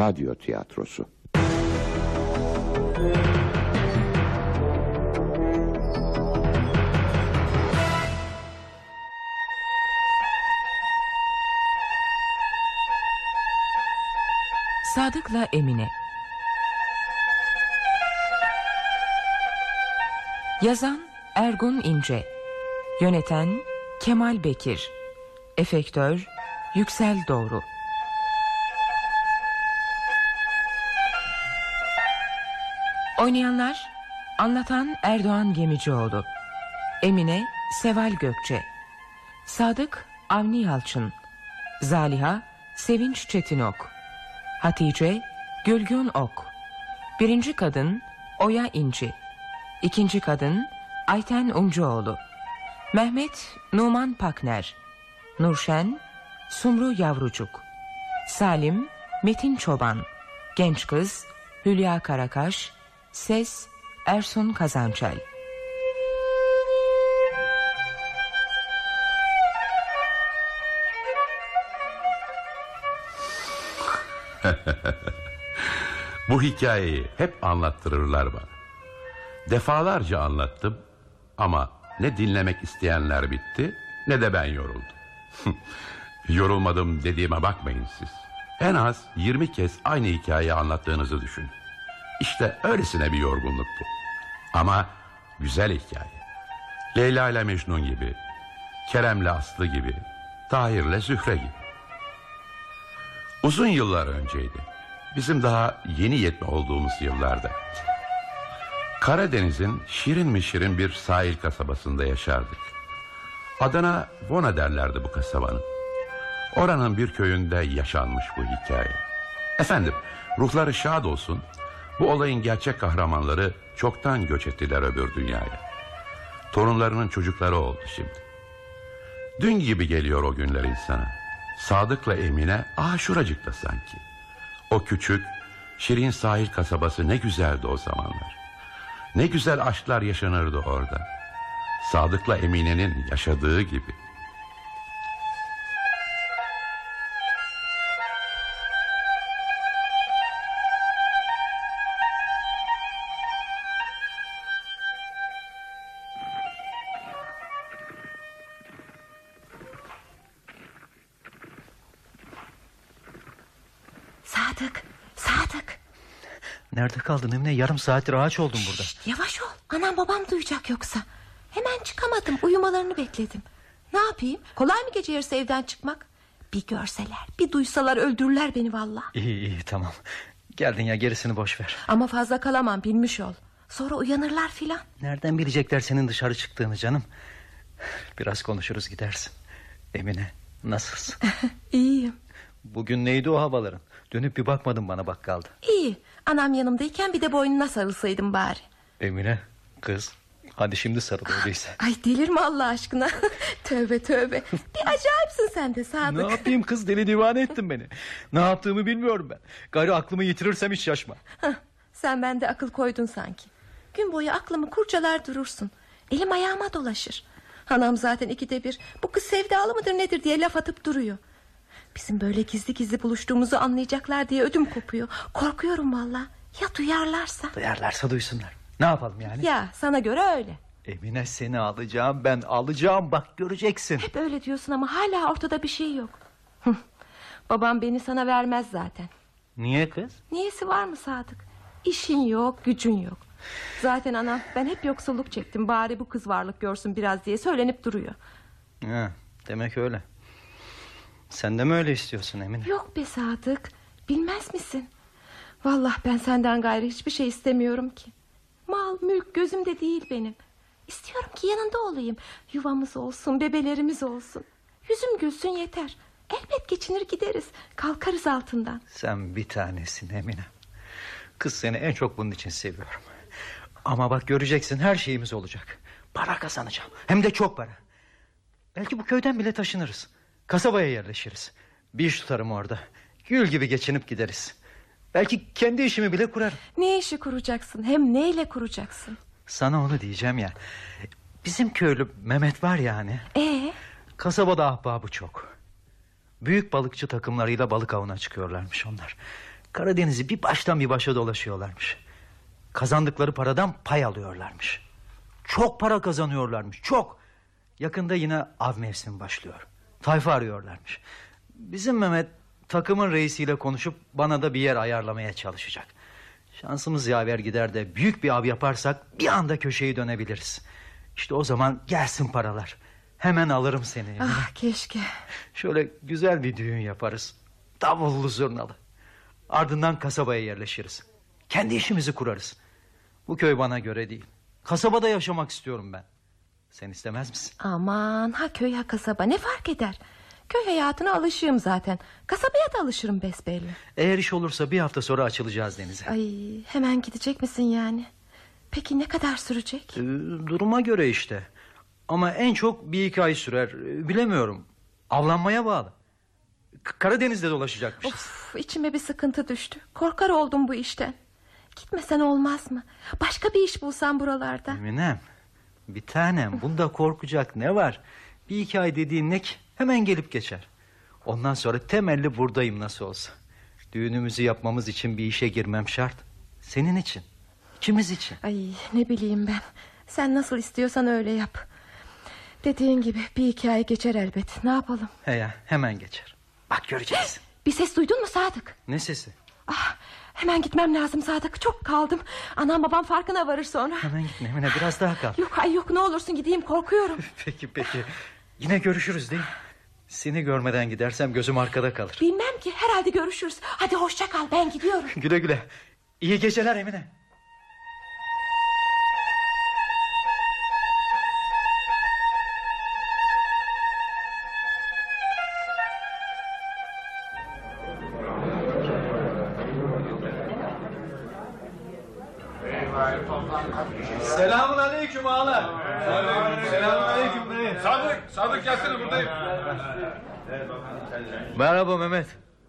radyo tiyatrosu. Sadık'la Emine. Yazan Ergun İnce. Yöneten Kemal Bekir. Efektör Yüksel Doğru Oynayanlar Anlatan Erdoğan Gemicioğlu Emine Seval Gökçe Sadık Avni Yalçın Zaliha Sevinç Çetinok Hatice Gülgün Ok Birinci kadın Oya İnci İkinci kadın Ayten Uncuoğlu Mehmet Numan Pakner Nurşen Sumru Yavrucuk Salim Metin Çoban Genç kız Hülya Karakaş Ses Ersun Kazançay Bu hikayeyi hep anlattırırlar bana. Defalarca anlattım ama ne dinlemek isteyenler bitti ne de ben yoruldum. Yorulmadım dediğime bakmayın siz. En az 20 kez aynı hikayeyi anlattığınızı düşün. İşte öylesine bir yorgunluk bu. Ama güzel hikaye. Leyla ile Mecnun gibi, Kerem'le Aslı gibi, Tahir'le Zühre gibi. Uzun yıllar önceydi. Bizim daha yeni yetme olduğumuz yıllarda. Karadeniz'in şirin mi şirin bir sahil kasabasında yaşardık. Adana Vona derlerdi bu kasabanın. Oranın bir köyünde yaşanmış bu hikaye. Efendim ruhları şad olsun. Bu olayın gerçek kahramanları çoktan göç ettiler öbür dünyaya. Torunlarının çocukları oldu şimdi. Dün gibi geliyor o günler insana. Sadık'la Emine aha şuracıkta sanki. O küçük, şirin sahil kasabası ne güzeldi o zamanlar. Ne güzel aşklar yaşanırdı orada. Sadık'la Emine'nin yaşadığı gibi. Kaldın Emine? Yarım saattir ağaç oldum burada. Şşt, yavaş ol. Anam babam duyacak yoksa. Hemen çıkamadım. Uyumalarını bekledim. Ne yapayım? Kolay mı gece yarısı evden çıkmak? Bir görseler, bir duysalar öldürürler beni valla. İyi iyi tamam. Geldin ya gerisini boş ver. Ama fazla kalamam bilmiş ol. Sonra uyanırlar filan. Nereden bilecekler senin dışarı çıktığını canım? Biraz konuşuruz gidersin. Emine nasılsın? İyiyim. Bugün neydi o havaların? Dönüp bir bakmadın bana bakkalda. İyi. Anam yanımdayken bir de boynuna sarılsaydım bari. Emine kız hadi şimdi sarıl öyleyse. Ay delirme Allah aşkına. tövbe tövbe. Bir acayipsin sen de Sadık. Ne yapayım kız deli divane ettin beni. Ne yaptığımı bilmiyorum ben. Gayrı aklımı yitirirsem hiç şaşma. Hah, sen bende akıl koydun sanki. Gün boyu aklımı kurcalar durursun. Elim ayağıma dolaşır. Anam zaten ikide bir bu kız sevdalı mıdır nedir diye laf atıp duruyor. Bizim böyle gizli gizli buluştuğumuzu anlayacaklar diye ödüm kopuyor. Korkuyorum valla. Ya duyarlarsa? Duyarlarsa duysunlar. Ne yapalım yani? Ya sana göre öyle. Emine seni alacağım ben alacağım bak göreceksin. Hep öyle diyorsun ama hala ortada bir şey yok. Babam beni sana vermez zaten. Niye kız? Niyesi var mı Sadık? İşin yok, gücün yok. Zaten ana ben hep yoksulluk çektim. Bari bu kız varlık görsün biraz diye söylenip duruyor. Ha, demek öyle. Sen de mi öyle istiyorsun Emine? Yok be Sadık. Bilmez misin? Vallahi ben senden gayrı hiçbir şey istemiyorum ki. Mal, mülk gözümde değil benim. İstiyorum ki yanında olayım. Yuvamız olsun, bebelerimiz olsun. Yüzüm gülsün yeter. Elbet geçinir gideriz. Kalkarız altından. Sen bir tanesin Emine. Kız seni en çok bunun için seviyorum. Ama bak göreceksin her şeyimiz olacak. Para kazanacağım. Hem de çok para. Belki bu köyden bile taşınırız. Kasabaya yerleşiriz. Bir iş tutarım orada. Gül gibi geçinip gideriz. Belki kendi işimi bile kurarım. Ne işi kuracaksın? Hem neyle kuracaksın? Sana onu diyeceğim ya. Bizim köylü Mehmet var ya hani. Ee, Kasabada ahbabı çok. Büyük balıkçı takımlarıyla balık avına çıkıyorlarmış onlar. Karadeniz'i bir baştan bir başa dolaşıyorlarmış. Kazandıkları paradan pay alıyorlarmış. Çok para kazanıyorlarmış çok. Yakında yine av mevsimi başlıyor. Tayfa arıyorlarmış. Bizim Mehmet takımın reisiyle konuşup bana da bir yer ayarlamaya çalışacak. Şansımız yaver gider de büyük bir av yaparsak bir anda köşeyi dönebiliriz. İşte o zaman gelsin paralar. Hemen alırım seni. Ah keşke. Şöyle güzel bir düğün yaparız. Davullu zurnalı. Ardından kasabaya yerleşiriz. Kendi işimizi kurarız. Bu köy bana göre değil. Kasabada yaşamak istiyorum ben. Sen istemez misin? Aman ha köy ha kasaba ne fark eder? Köy hayatına alışığım zaten. Kasabaya da alışırım besbelli. Eğer iş olursa bir hafta sonra açılacağız denize. Ay hemen gidecek misin yani? Peki ne kadar sürecek? Ee, duruma göre işte. Ama en çok bir iki ay sürer. Ee, Bilemiyorum. Avlanmaya bağlı. K- Karadeniz'de dolaşacakmışız. Of içime bir sıkıntı düştü. Korkar oldum bu işten. Gitmesen olmaz mı? Başka bir iş bulsam buralarda. Eminem. Bir tanem bunda korkacak ne var? Bir iki ay dediğin ne ki? Hemen gelip geçer. Ondan sonra temelli buradayım nasıl olsa. Düğünümüzü yapmamız için bir işe girmem şart. Senin için. İkimiz için. Ay ne bileyim ben. Sen nasıl istiyorsan öyle yap. Dediğin gibi bir iki ay geçer elbet. Ne yapalım? He ya hemen geçer. Bak göreceksin. Bir ses duydun mu Sadık? ne sesi? Ah, hemen gitmem lazım Sadık. Çok kaldım. Anam babam farkına varır sonra. Hemen gitme Emine biraz daha kal. Yok ay yok ne olursun gideyim korkuyorum. peki peki. Yine görüşürüz değil mi? Seni görmeden gidersem gözüm arkada kalır. Bilmem ki herhalde görüşürüz. Hadi hoşça kal ben gidiyorum. Güle güle. İyi geceler Emine. Merhaba Mehmet.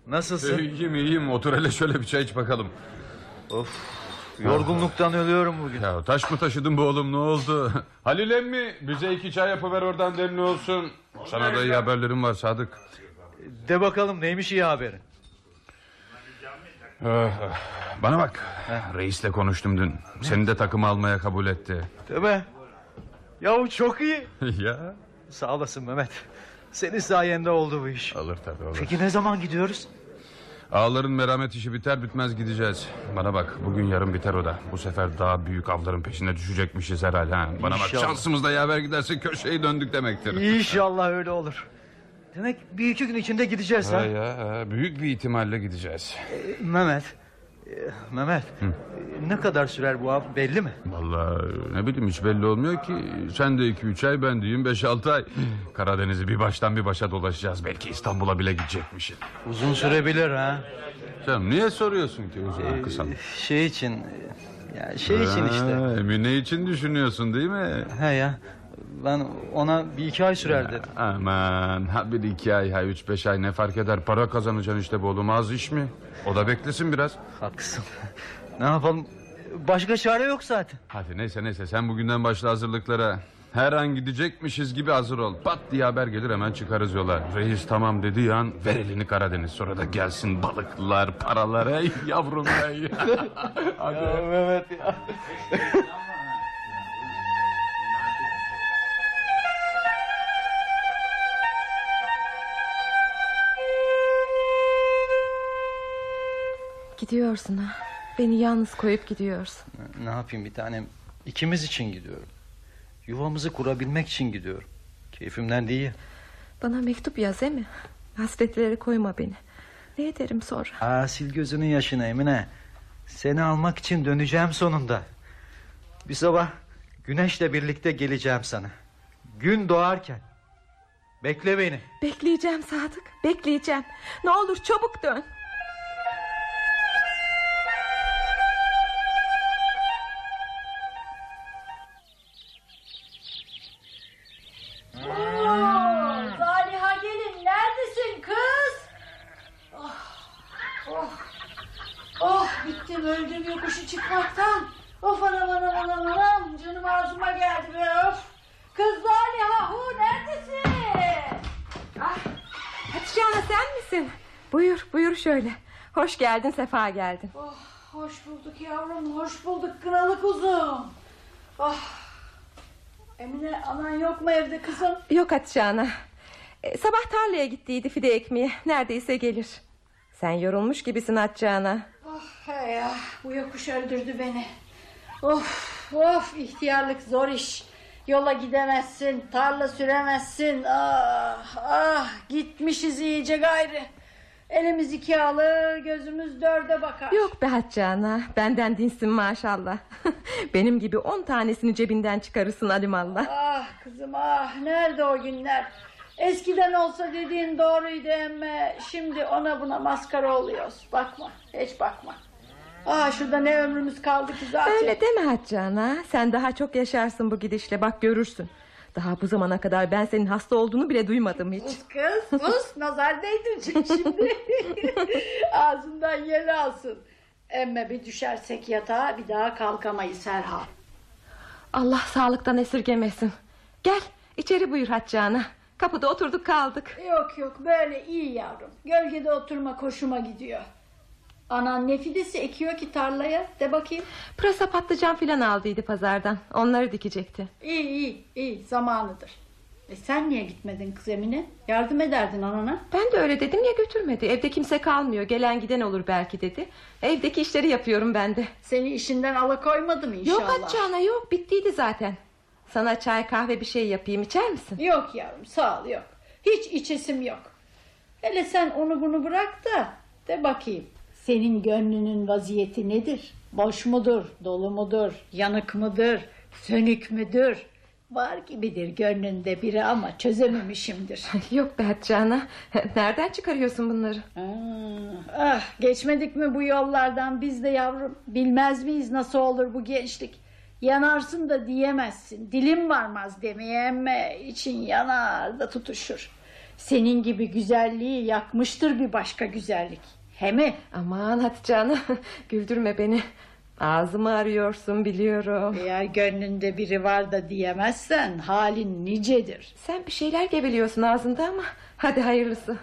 Nasılsın? İyiyim iyiyim otur hele şöyle bir çay iç bakalım. Yorgunluktan ölüyorum bugün. Ya taş mı taşıdın bu oğlum ne oldu? Halil emmi bize iki çay yapıver oradan demli olsun. Sana da iyi haberlerim var Sadık. De bakalım neymiş iyi haberin? Ah, Bana bak reisle konuştum dün. Seni de takıma almaya kabul etti. Değil mi? Yahu çok iyi. ya Sağ olasın Mehmet. Senin sayende oldu bu iş. olur tabii olur. Peki ne zaman gidiyoruz? Ağların merhamet işi biter bitmez gideceğiz. Bana bak bugün yarın biter o da. Bu sefer daha büyük avların peşine düşecekmişiz herhalde. Ha. Bana bak İnşallah. şansımız da yaver giderse köşeyi döndük demektir. İnşallah öyle olur. Demek bir iki gün içinde gideceğiz ha. Ha ya, büyük bir ihtimalle gideceğiz. Ee, Mehmet. E, Mehmet. e, Ne kadar sürer bu av belli mi? Vallahi ne bileyim hiç belli olmuyor ki. Sen de iki üç ay ben diyeyim beş altı ay. Karadeniz'i bir baştan bir başa dolaşacağız. Belki İstanbul'a bile gidecekmişsin. Uzun sürebilir ha. Sen niye soruyorsun ki uzun kısa? Şey için ya şey için işte. Ha, Emine için düşünüyorsun değil mi? He ya. Ben ona bir iki ay sürer dedim. Aman ha bir iki ay ha üç beş ay ne fark eder para kazanacaksın işte bu oğlum az iş mi? O da beklesin biraz. Haklısın. ne yapalım? Başka çare yok zaten. Hadi neyse neyse sen bugünden başla hazırlıklara. Her an gidecekmişiz gibi hazır ol. Pat diye haber gelir hemen çıkarız yola. Reis tamam dediği an ver elini Karadeniz. Sonra da gelsin balıklar, paralar. Ey yavrum ey. Hadi. Mehmet ya. Gidiyorsun ha. Beni yalnız koyup gidiyorsun. Ne yapayım bir tanem? İkimiz için gidiyorum. Yuvamızı kurabilmek için gidiyorum. Keyfimden değil. Bana mektup yaz mi? Hasretlere koyma beni. Ne ederim sonra? Aa, sil gözünün yaşını Emine. Seni almak için döneceğim sonunda. Bir sabah güneşle birlikte geleceğim sana. Gün doğarken. Bekle beni. Bekleyeceğim Sadık. Bekleyeceğim. Ne olur çabuk dön. Hoş geldin sefa geldin. Oh, hoş bulduk yavrum, hoş bulduk kınalı kuzum. Oh. Emine anan yok mu evde kızım? Yok Hatice ana. E, sabah tarlaya gittiydi fide ekmeği. Neredeyse gelir. Sen yorulmuş gibisin Hatice ana. Oh ya, bu yokuş öldürdü beni. Of of ihtiyarlık zor iş. Yola gidemezsin, tarla süremezsin. Ah ah gitmişiz iyice gayrı. Elimiz iki alır, gözümüz dörde bakar. Yok be Hatice ana. Benden dinsin maşallah. Benim gibi on tanesini cebinden çıkarırsın alimallah. Ah kızım ah nerede o günler? Eskiden olsa dediğin doğruydu emme. Şimdi ona buna maskara oluyoruz. Bakma hiç bakma. Ah şurada ne ömrümüz kaldı ki zaten. Öyle deme Hatice ana. Sen daha çok yaşarsın bu gidişle bak görürsün. Daha bu zamana kadar ben senin hasta olduğunu bile duymadım hiç. Sus kız sus nazar değdirecek şimdi. Ağzından yel alsın. Emme bir düşersek yatağa bir daha kalkamayız herhal. Allah sağlıktan esirgemesin. Gel içeri buyur Hatice ana. Kapıda oturduk kaldık. Yok yok böyle iyi yavrum. Gölgede oturma koşuma gidiyor. Anan ne fidesi ekiyor ki tarlaya de bakayım. Pırasa patlıcan filan aldıydı pazardan. Onları dikecekti. İyi iyi iyi zamanıdır. E sen niye gitmedin kız Emine? Yardım ederdin anana. Ben de öyle dedim ya götürmedi. Evde kimse kalmıyor. Gelen giden olur belki dedi. Evdeki işleri yapıyorum ben de. Seni işinden alıkoymadım inşallah. Yok ana yok bittiydi zaten. Sana çay kahve bir şey yapayım içer misin? Yok yavrum sağ ol yok. Hiç içesim yok. Hele sen onu bunu bırak da de bakayım. Senin gönlünün vaziyeti nedir? Boş mudur, dolu mudur, yanık mıdır, sönük müdür? Var gibidir gönlünde biri ama çözememişimdir. yok be Hatice. Nereden çıkarıyorsun bunları? Ah, ah, geçmedik mi bu yollardan biz de yavrum? Bilmez miyiz nasıl olur bu gençlik? Yanarsın da diyemezsin. Dilim varmaz demeye emme için yanar da tutuşur. Senin gibi güzelliği yakmıştır bir başka güzellik. He mi? Aman Hatice ana güldürme beni. Ağzımı arıyorsun biliyorum. Eğer gönlünde biri var da diyemezsen halin nicedir. Sen bir şeyler geveliyorsun ağzında ama hadi hayırlısı.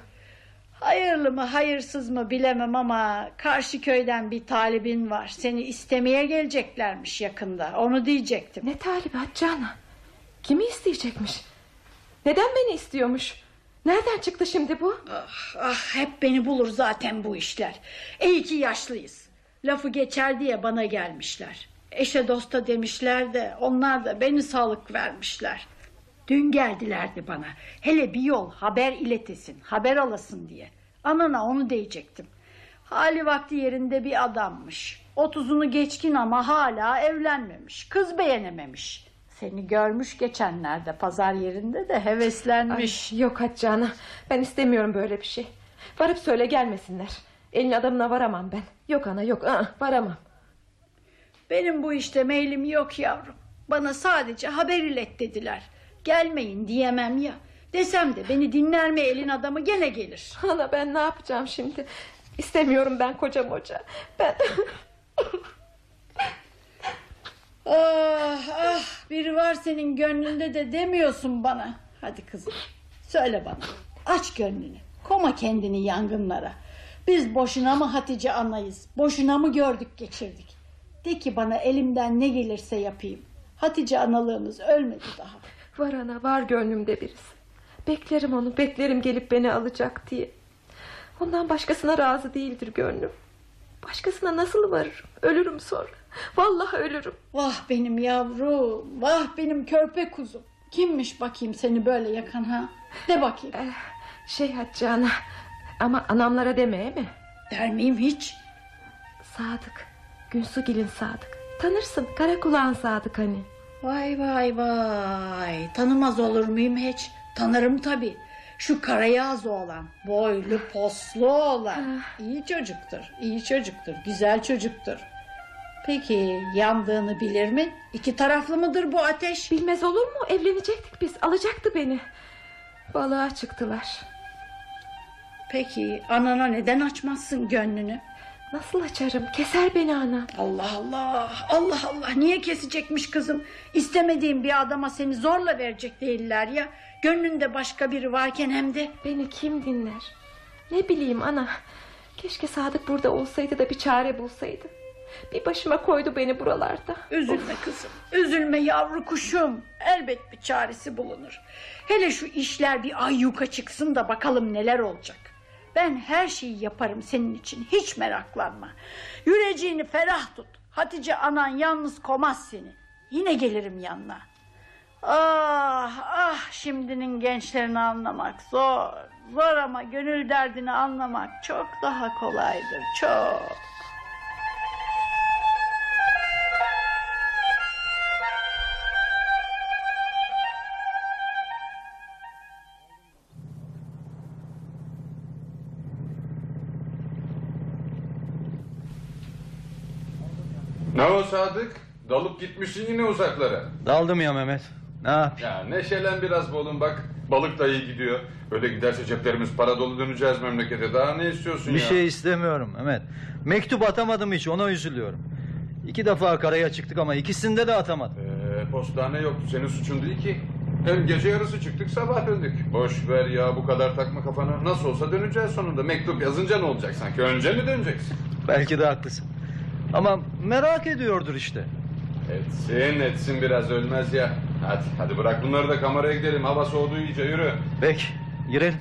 Hayırlı mı hayırsız mı bilemem ama karşı köyden bir talibin var. Seni istemeye geleceklermiş yakında. Onu diyecektim. Ne talibi Hatice ana? Kimi isteyecekmiş? Neden beni istiyormuş? Nereden çıktı şimdi bu? Ah, ah hep beni bulur zaten bu işler. İyi ki yaşlıyız. Lafı geçer diye bana gelmişler. Eşe dosta demişler de onlar da beni sağlık vermişler. Dün geldilerdi bana. Hele bir yol haber iletesin, haber alasın diye. Anana onu diyecektim. Hali vakti yerinde bir adammış. Otuzunu geçkin ama hala evlenmemiş. Kız beğenememiş. Seni görmüş geçenlerde pazar yerinde de heveslenmiş. Ay, yok Hatice ana. Ben istemiyorum böyle bir şey. Varıp söyle gelmesinler. Elin adamına varamam ben. Yok ana yok aa, varamam. Benim bu işte meylim yok yavrum. Bana sadece haber ilet dediler. Gelmeyin diyemem ya. Desem de beni dinler mi elin adamı gene gelir. Ana ben ne yapacağım şimdi? İstemiyorum ben kocam hoca. Ben... Ah ah biri var senin gönlünde de demiyorsun bana. Hadi kızım söyle bana. Aç gönlünü. Koma kendini yangınlara. Biz boşuna mı Hatice anayız? Boşuna mı gördük geçirdik? De ki bana elimden ne gelirse yapayım. Hatice analığımız ölmedi daha. var ana var gönlümde birisi. Beklerim onu beklerim gelip beni alacak diye. Ondan başkasına razı değildir gönlüm. Başkasına nasıl varırım? Ölürüm sonra. Vallahi ölürüm. Vah benim yavrum, vah benim körpe kuzum. Kimmiş bakayım seni böyle yakan ha? De bakayım. Eh, şey Hatice ana. Ama anamlara deme mi? Der miyim hiç? Sadık. Günsugil'in Sadık. Tanırsın kara kulağın Sadık hani. Vay vay vay. Tanımaz olur muyum hiç? Tanırım tabii. Şu karayağız olan, boylu poslu olan. İyi çocuktur, iyi çocuktur, güzel çocuktur. Peki yandığını bilir mi? İki taraflı mıdır bu ateş? Bilmez olur mu? Evlenecektik biz. Alacaktı beni. Balığa çıktılar. Peki anana neden açmazsın gönlünü? Nasıl açarım? Keser beni ana. Allah Allah Allah Allah niye kesecekmiş kızım İstemediğim bir adama seni zorla verecek değiller ya Gönlünde başka biri varken hem de Beni kim dinler? Ne bileyim ana. Keşke Sadık burada olsaydı da bir çare bulsaydı. Bir başıma koydu beni buralarda. Üzülme kızım. Üzülme yavru kuşum. Elbet bir çaresi bulunur. Hele şu işler bir ay yuka çıksın da bakalım neler olacak. Ben her şeyi yaparım senin için. Hiç meraklanma. Yüreceğini ferah tut. Hatice anan yalnız komaz seni. Yine gelirim yanına. Ah ah şimdinin gençlerini anlamak zor. Zor ama gönül derdini anlamak çok daha kolaydır. Çok. Ne o Sadık? Dalıp gitmişsin yine uzaklara. Daldım ya Mehmet. Ne yapayım? Ya neşelen biraz be oğlum bak. Balık da iyi gidiyor. Öyle giderse ceplerimiz para dolu döneceğiz memlekete. Daha ne istiyorsun Bir ya? şey istemiyorum Mehmet. Mektup atamadım hiç ona üzülüyorum. İki defa karaya çıktık ama ikisinde de atamadım. Ee, postane yoktu. Senin suçun değil ki. Hem gece yarısı çıktık sabah döndük. Boş ver ya bu kadar takma kafana. Nasıl olsa döneceğiz sonunda. Mektup yazınca ne olacak sanki? Önce mi döneceksin? Belki de haklısın. Ama merak ediyordur işte. Etsin etsin biraz ölmez ya. Hadi hadi bırak bunları da kameraya gidelim. Hava soğudu iyice yürü. Peki girelim.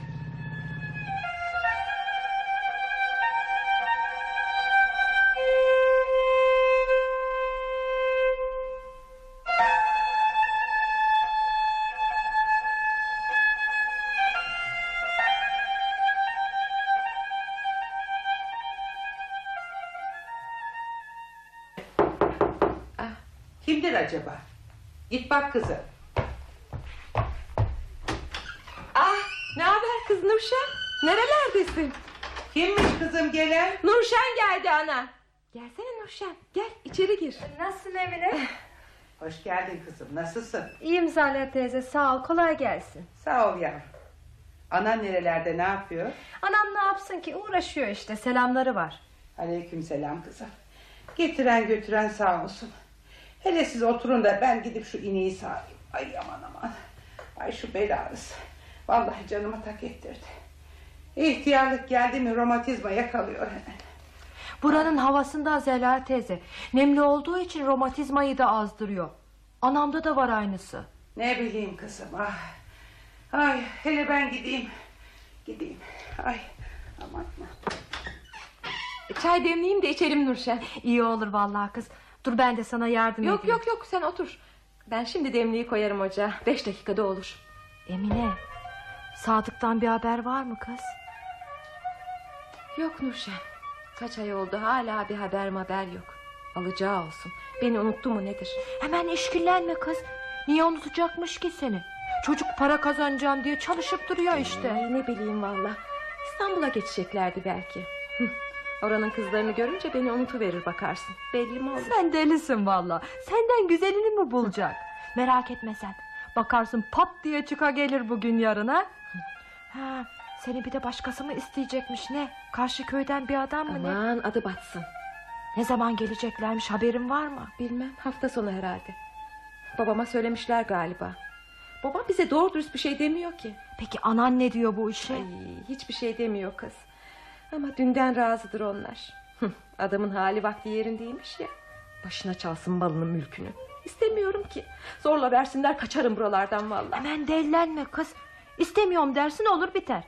Git bak kızım. Ah ne haber kız Nurşen? Nerelerdesin? Kimmiş kızım gelen? Nurşen geldi ana. Gelsene Nurşen gel içeri gir. Nasılsın Emine? Hoş geldin kızım. Nasılsın? İyiyim Zahra teyze sağ ol kolay gelsin. Sağ ol yavrum. Anan nerelerde ne yapıyor? Anam ne yapsın ki uğraşıyor işte selamları var. Aleyküm selam kızım. Getiren götüren sağ olsun. Hele siz oturun da ben gidip şu ineği sağayım. Ay aman aman. Ay şu bel ağrısı. Vallahi canımı tak ettirdi. İhtiyarlık geldi mi romatizma yakalıyor hemen. Buranın havasından Zehra teyze. Nemli olduğu için romatizmayı da azdırıyor. Anamda da var aynısı. Ne bileyim kızım ah. Ay hele ben gideyim. Gideyim. Ay aman aman. Çay demleyeyim de içelim Nurşen. İyi olur vallahi kız. Dur ben de sana yardım Yok edeyim. yok yok sen otur. Ben şimdi demliği koyarım ocağa. Beş dakikada olur. Emine Sadık'tan bir haber var mı kız? Yok Nurşen. Kaç ay oldu hala bir haber haber yok. Alacağı olsun. Beni unuttu mu nedir? Hemen işkillenme kız. Niye unutacakmış ki seni? Çocuk para kazanacağım diye çalışıp duruyor işte. Ay, ne bileyim valla. İstanbul'a geçeceklerdi belki. Hıh, Oranın kızlarını görünce beni unutuverir bakarsın. Belli mi olur? Sen delisin valla. Senden güzelini mi bulacak? Merak etme sen. Bakarsın pat diye çıka gelir bugün yarına. Ha, seni bir de başkası mı isteyecekmiş ne? Karşı köyden bir adam mı ne? Aman adı batsın. Ne zaman geleceklermiş haberin var mı? Bilmem hafta sonu herhalde. Babama söylemişler galiba. Babam bize doğru dürüst bir şey demiyor ki. Peki anan ne diyor bu işe? Ay, hiçbir şey demiyor kız. Ama dünden razıdır onlar. Adamın hali vakti yerindeymiş ya. Başına çalsın balını mülkünü. İstemiyorum ki. Zorla versinler kaçarım buralardan vallahi. Hemen dellenme kız. İstemiyorum dersin olur biter.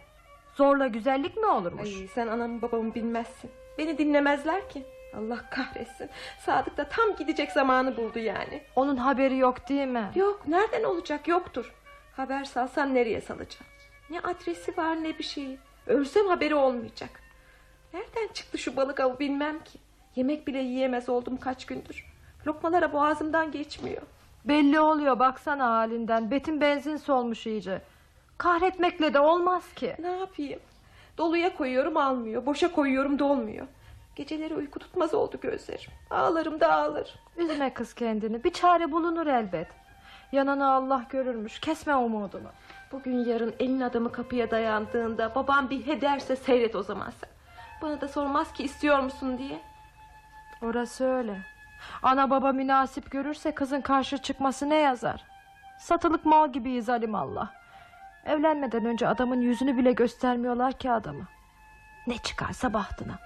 Zorla güzellik mi olurmuş? Ay, sen anamı babamı bilmezsin. Beni dinlemezler ki. Allah kahretsin. Sadık da tam gidecek zamanı buldu yani. Onun haberi yok değil mi? Yok nereden olacak yoktur. Haber salsam nereye salacağım? Ne adresi var ne bir şeyi. Ölsem haberi olmayacak. Nereden çıktı şu balık avı bilmem ki. Yemek bile yiyemez oldum kaç gündür. Lokmalara boğazımdan geçmiyor. Belli oluyor baksana halinden. Betin benzin solmuş iyice. Kahretmekle de olmaz ki. Ne yapayım? Doluya koyuyorum almıyor. Boşa koyuyorum dolmuyor. Geceleri uyku tutmaz oldu gözlerim. Ağlarım da ağlarım. Üzme kız kendini. Bir çare bulunur elbet. Yanını Allah görürmüş. Kesme umudunu. Bugün yarın elin adamı kapıya dayandığında babam bir he derse seyret o zaman sen. Bana da sormaz ki istiyor musun diye. Orası öyle. Ana baba münasip görürse kızın karşı çıkması ne yazar? Satılık mal gibiyiz Allah. Evlenmeden önce adamın yüzünü bile göstermiyorlar ki adamı. Ne çıkarsa bahtına.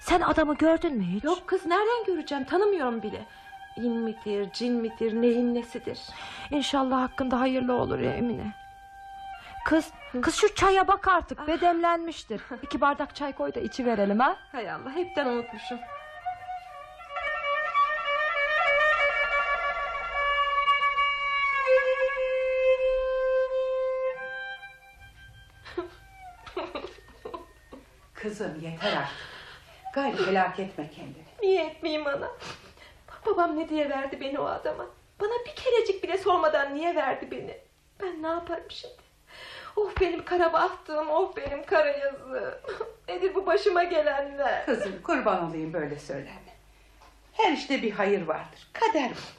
Sen adamı gördün mü hiç? Yok kız nereden göreceğim tanımıyorum bile. İn midir cin midir neyin nesidir. İnşallah hakkında hayırlı olur ya Emine. Kız, kız şu çaya bak artık be demlenmiştir. İki bardak çay koy da içi verelim ha. Hay Allah hepten unutmuşum. Kızım yeter artık. Gayrı helak etme kendini. Niye etmeyeyim ana? Bak babam ne diye verdi beni o adama. Bana bir kerecik bile sormadan niye verdi beni? Ben ne yaparım şimdi? Oh benim kara bahtım, oh benim kara yazığım. Nedir bu başıma gelenler? Kızım kurban olayım böyle söyleme. Her işte bir hayır vardır. Kader bu.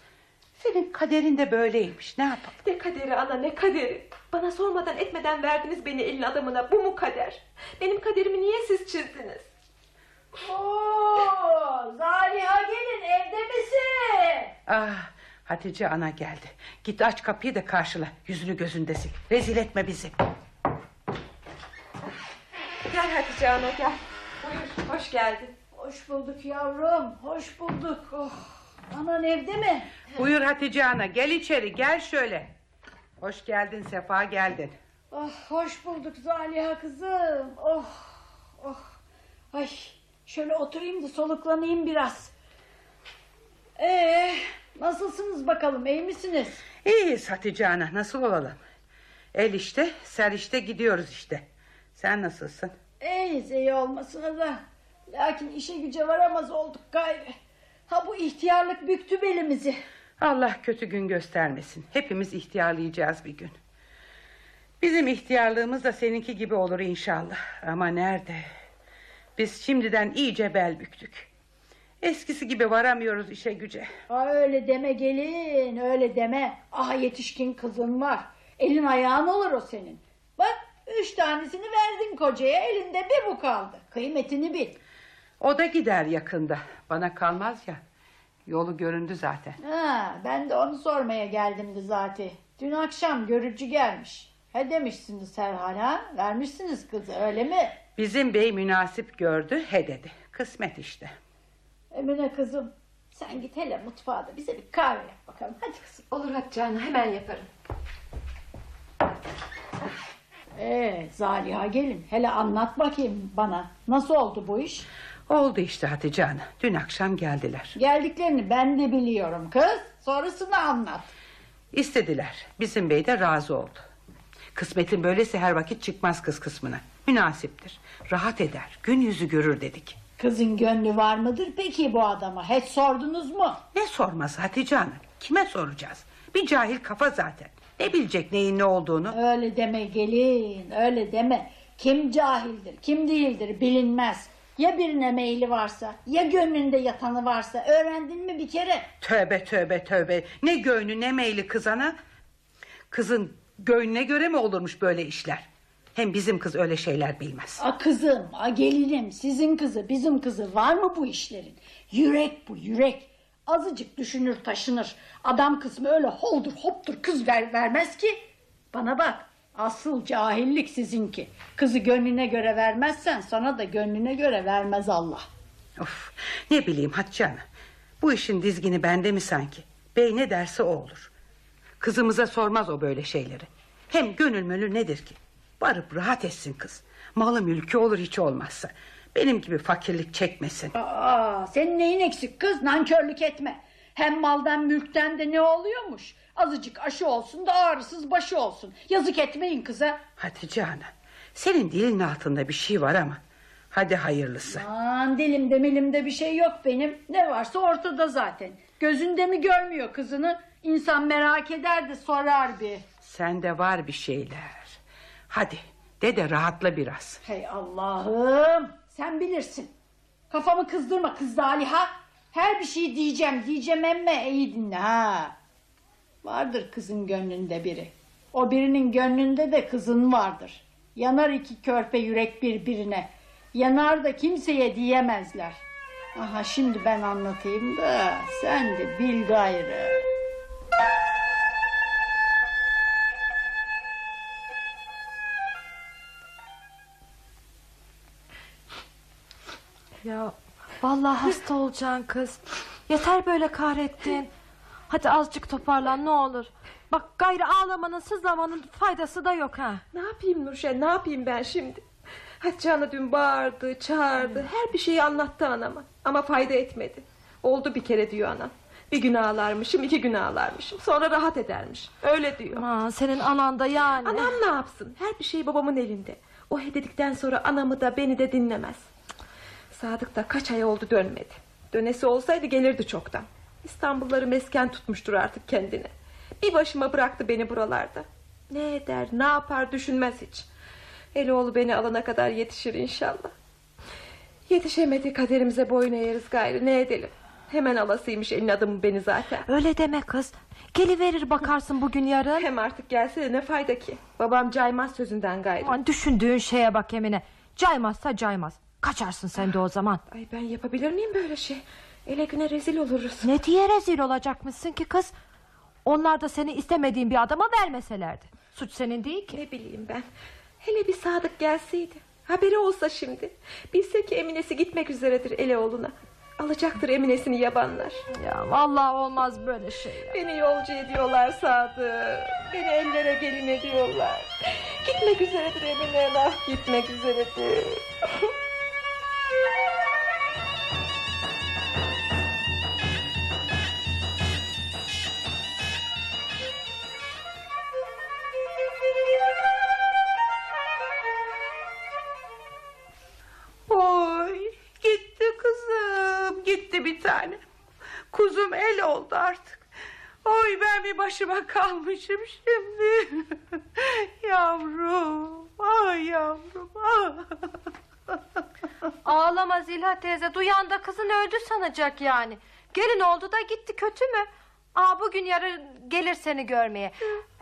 Senin kaderin de böyleymiş. Ne yapalım? Ne kaderi ana ne kaderi. Bana sormadan etmeden verdiniz beni elin adamına. Bu mu kader? Benim kaderimi niye siz çizdiniz? Oo, Zaliha gelin evde misin? Ah Hatice ana geldi. Git aç kapıyı da karşıla. Yüzünü gözündesin. Rezil etme bizi. Gel Hatice ana gel. Buyur hoş geldin. Hoş bulduk yavrum, hoş bulduk. Oh, anan evde mi? Buyur Hatice ana gel içeri gel şöyle. Hoş geldin Sefa geldin. Oh, hoş bulduk Zaliha kızım. Oh, oh. Ay, şöyle oturayım da soluklanayım biraz. Ee, nasılsınız bakalım, iyi misiniz? İyiyiz Hatice ana nasıl olalım? El işte ser işte gidiyoruz işte. Sen nasılsın? İyiyiz iyi olmasına da. Lakin işe güce varamaz olduk gayrı. Ha bu ihtiyarlık büktü belimizi. Allah kötü gün göstermesin. Hepimiz ihtiyarlayacağız bir gün. Bizim ihtiyarlığımız da seninki gibi olur inşallah. Ama nerede? Biz şimdiden iyice bel büktük. Eskisi gibi varamıyoruz işe güce. Ha öyle deme gelin öyle deme. Aha yetişkin kızın var. Elin ayağın olur o senin. Bak üç tanesini verdin kocaya elinde bir bu kaldı. Kıymetini bil. O da gider yakında. Bana kalmaz ya. Yolu göründü zaten. Ha, ben de onu sormaya geldimdi zaten. Dün akşam görücü gelmiş. He demişsiniz herhal ha? Vermişsiniz kızı öyle mi? Bizim bey münasip gördü he dedi. Kısmet işte. Emine kızım sen git hele mutfağa da bize bir kahve yap bakalım. Hadi kızım. Olur Hatice ana hemen yaparım. Ee, Zaliha gelin hele anlat bakayım bana. Nasıl oldu bu iş? Oldu işte Hatice ana. Dün akşam geldiler. Geldiklerini ben de biliyorum kız. Sonrasını anlat. İstediler. Bizim bey de razı oldu. Kısmetin böylesi her vakit çıkmaz kız kısmına. Münasiptir. Rahat eder. Gün yüzü görür dedik. Kızın gönlü var mıdır peki bu adama? Hiç sordunuz mu? Ne sorması Hatice Hanım? Kime soracağız? Bir cahil kafa zaten. Ne bilecek neyin ne olduğunu? Öyle deme gelin öyle deme. Kim cahildir kim değildir bilinmez. Ya birine meyli varsa ya gönlünde yatanı varsa öğrendin mi bir kere? Tövbe tövbe tövbe. Ne göğnü ne meyli kızana. Kızın göğnüne göre mi olurmuş böyle işler? Hem bizim kız öyle şeyler bilmez. A kızım, a gelinim, sizin kızı, bizim kızı var mı bu işlerin? Yürek bu, yürek. Azıcık düşünür taşınır. Adam kısmı öyle holdur hoptur kız ver, vermez ki. Bana bak, asıl cahillik sizinki. Kızı gönlüne göre vermezsen sana da gönlüne göre vermez Allah. Of, ne bileyim Hatice Hanım. Bu işin dizgini bende mi sanki? Bey ne derse o olur. Kızımıza sormaz o böyle şeyleri. Hem gönül mölü nedir ki? Varıp rahat etsin kız. Malı mülkü olur hiç olmazsa. Benim gibi fakirlik çekmesin. Aa, senin neyin eksik kız nankörlük etme. Hem maldan mülkten de ne oluyormuş? Azıcık aşı olsun da ağrısız başı olsun. Yazık etmeyin kıza. Hatice Hanım. Senin dilin altında bir şey var ama. Hadi hayırlısı. Aman dilimde milimde bir şey yok benim. Ne varsa ortada zaten. Gözünde mi görmüyor kızını? İnsan merak eder de sorar bir. Sende var bir şeyler. Hadi de de rahatla biraz. Hey Allah'ım sen bilirsin. Kafamı kızdırma kız Zaliha. Her bir şey diyeceğim diyeceğim emme iyi dinle ha. Vardır kızın gönlünde biri. O birinin gönlünde de kızın vardır. Yanar iki körpe yürek birbirine. Yanar da kimseye diyemezler. Aha şimdi ben anlatayım da sen de bil gayrı. Ya vallahi hasta olacaksın kız. Yeter böyle kahrettin. Hadi azıcık toparlan ne olur. Bak gayrı ağlamanın sızlamanın faydası da yok ha. Ne yapayım Nurşen ne yapayım ben şimdi? Hatice ana dün bağırdı çağırdı her bir şeyi anlattı anama ama fayda etmedi. Oldu bir kere diyor anam. Bir gün ağlarmışım iki gün ağlarmışım sonra rahat edermiş öyle diyor. Aman senin anan da yani. Anam ne yapsın her bir şey babamın elinde. O he dedikten sonra anamı da beni de dinlemez. Sadık da kaç ay oldu dönmedi. Dönesi olsaydı gelirdi çoktan. İstanbulları mesken tutmuştur artık kendine. Bir başıma bıraktı beni buralarda. Ne eder ne yapar düşünmez hiç. Eloğlu beni alana kadar yetişir inşallah. Yetişemedi kaderimize boyun eğeriz gayrı ne edelim. Hemen alasıymış elin adımı beni zaten. Öyle deme kız. Geliverir bakarsın bugün yarın. Hem artık gelse de ne fayda ki. Babam caymaz sözünden gayrı. Aman düşündüğün şeye bak Emine. Caymazsa caymaz. Kaçarsın sen de o zaman. Ay ben yapabilir miyim böyle şey? Ele güne rezil oluruz. Ne diye rezil olacakmışsın ki kız? Onlar da seni istemediğin bir adama vermeselerdi. Suç senin değil ki. Ne bileyim ben. Hele bir Sadık gelseydi. Haberi olsa şimdi. Bilse ki Eminesi gitmek üzeredir Eleoğlu'na. Alacaktır Eminesini yabanlar. Ya vallahi olmaz böyle şey ya. Beni yolcu ediyorlar Sadık. Beni ellere gelin ediyorlar. Gitmek üzeredir Emine. Ah gitmek üzeredir. Başıma kalmışım şimdi. yavrum ay yavrum ah. Ağlama Zilha teyze. Duyan da kızın öldü sanacak yani. Gelin oldu da gitti kötü mü? Aa bugün yarın gelir seni görmeye.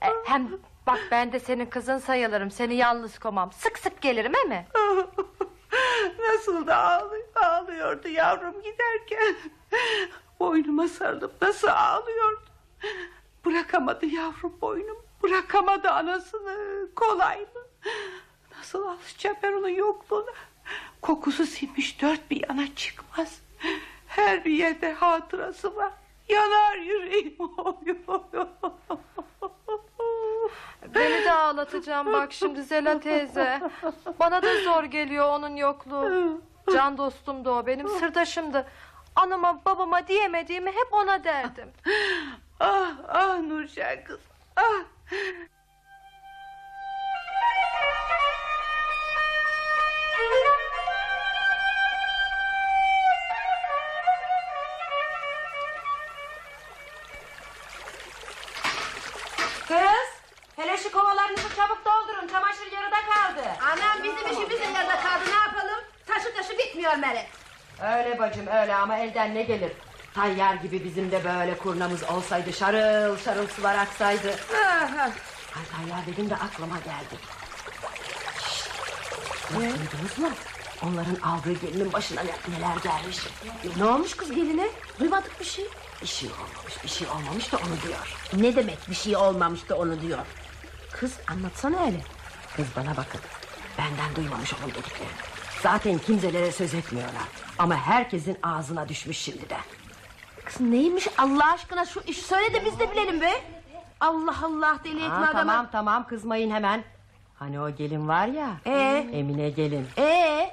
E, hem bak ben de senin kızın sayılırım. Seni yalnız komam. Sık sık gelirim he mi? Nasıl da ağlıyor, ağlıyordu yavrum giderken. Boynuma sarılıp nasıl ağlıyordu. Bırakamadı yavrum boynum. Bırakamadı anasını. Kolay mı? Nasıl alışacağım ben onun yokluğuna. Kokusu sinmiş dört bir yana çıkmaz. Her bir yerde hatırası var. Yanar yüreğim. Beni de ağlatacağım bak şimdi Zela teyze. Bana da zor geliyor onun yokluğu. Can dostumdu o benim sırdaşımdı. Anama babama diyemediğimi hep ona derdim. Ah ah Nurşen kız. Ah. Kız hele şu kovalarınızı çabuk doldurun çamaşır yarıda kaldı. Anam bizim işimizin yarıda kaldı ne yapalım? Taşı taşı bitmiyor Melek. Öyle bacım öyle ama elden ne gelir? Tayyar gibi bizim de böyle kurnamız olsaydı şarıl şarıl sular aksaydı. Ay tayyar dedim de aklıma geldi. Şşt! Bak, Duydunuz mu? Onların aldığı gelinin başına ne- neler gelmiş. Ne olmuş kız geline? Duymadık bir şey. Bir şey olmamış bir şey olmamış da onu diyor. Ne demek bir şey olmamış da onu diyor. Kız anlatsana öyle. Kız bana bakın. Benden duymamış onun dediklerini. Zaten kimselere söz etmiyorlar. Ama herkesin ağzına düşmüş şimdiden. Kız neymiş Allah aşkına şu iş söyle de biz de bilelim be. Allah Allah deli etme Aa, adamı. tamam tamam kızmayın hemen. Hani o gelin var ya. Ee? Emine gelin. Ee?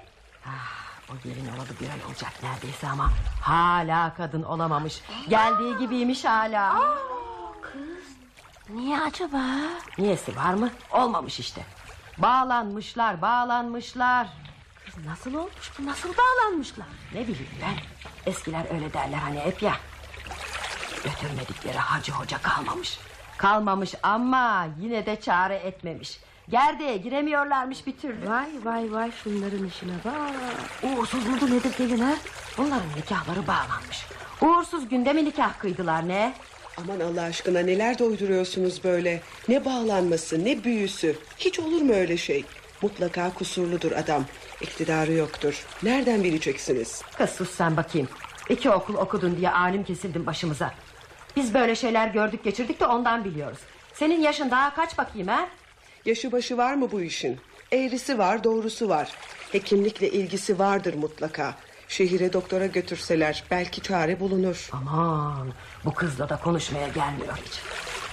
O gelin olalı bir ay olacak neredeyse ama hala kadın olamamış. Geldiği gibiymiş hala. Niye acaba? Niyesi var mı? Olmamış işte. Bağlanmışlar, bağlanmışlar. Kız nasıl olmuş bu nasıl bağlanmışlar? Ne bileyim ben. Eskiler öyle derler hani hep ya. Götürmedikleri hacı hoca kalmamış. Kalmamış ama yine de çare etmemiş. Gerdeğe giremiyorlarmış bir türlü. Vay vay vay şunların işine bak. Uğursuz mudur nedir gelin ha? Onların nikahları bağlanmış. Uğursuz günde mi nikah kıydılar ne? Aman Allah aşkına neler de uyduruyorsunuz böyle. Ne bağlanması ne büyüsü. Hiç olur mu öyle şey? Mutlaka kusurludur adam. İktidarı yoktur. Nereden bileceksiniz? Kız sus sen bakayım. İki okul okudun diye alim kesildin başımıza. Biz böyle şeyler gördük geçirdik de ondan biliyoruz. Senin yaşın daha kaç bakayım ha? Yaşı başı var mı bu işin? Eğrisi var doğrusu var. Hekimlikle ilgisi vardır mutlaka. Şehire doktora götürseler belki çare bulunur. Aman bu kızla da konuşmaya gelmiyor hiç.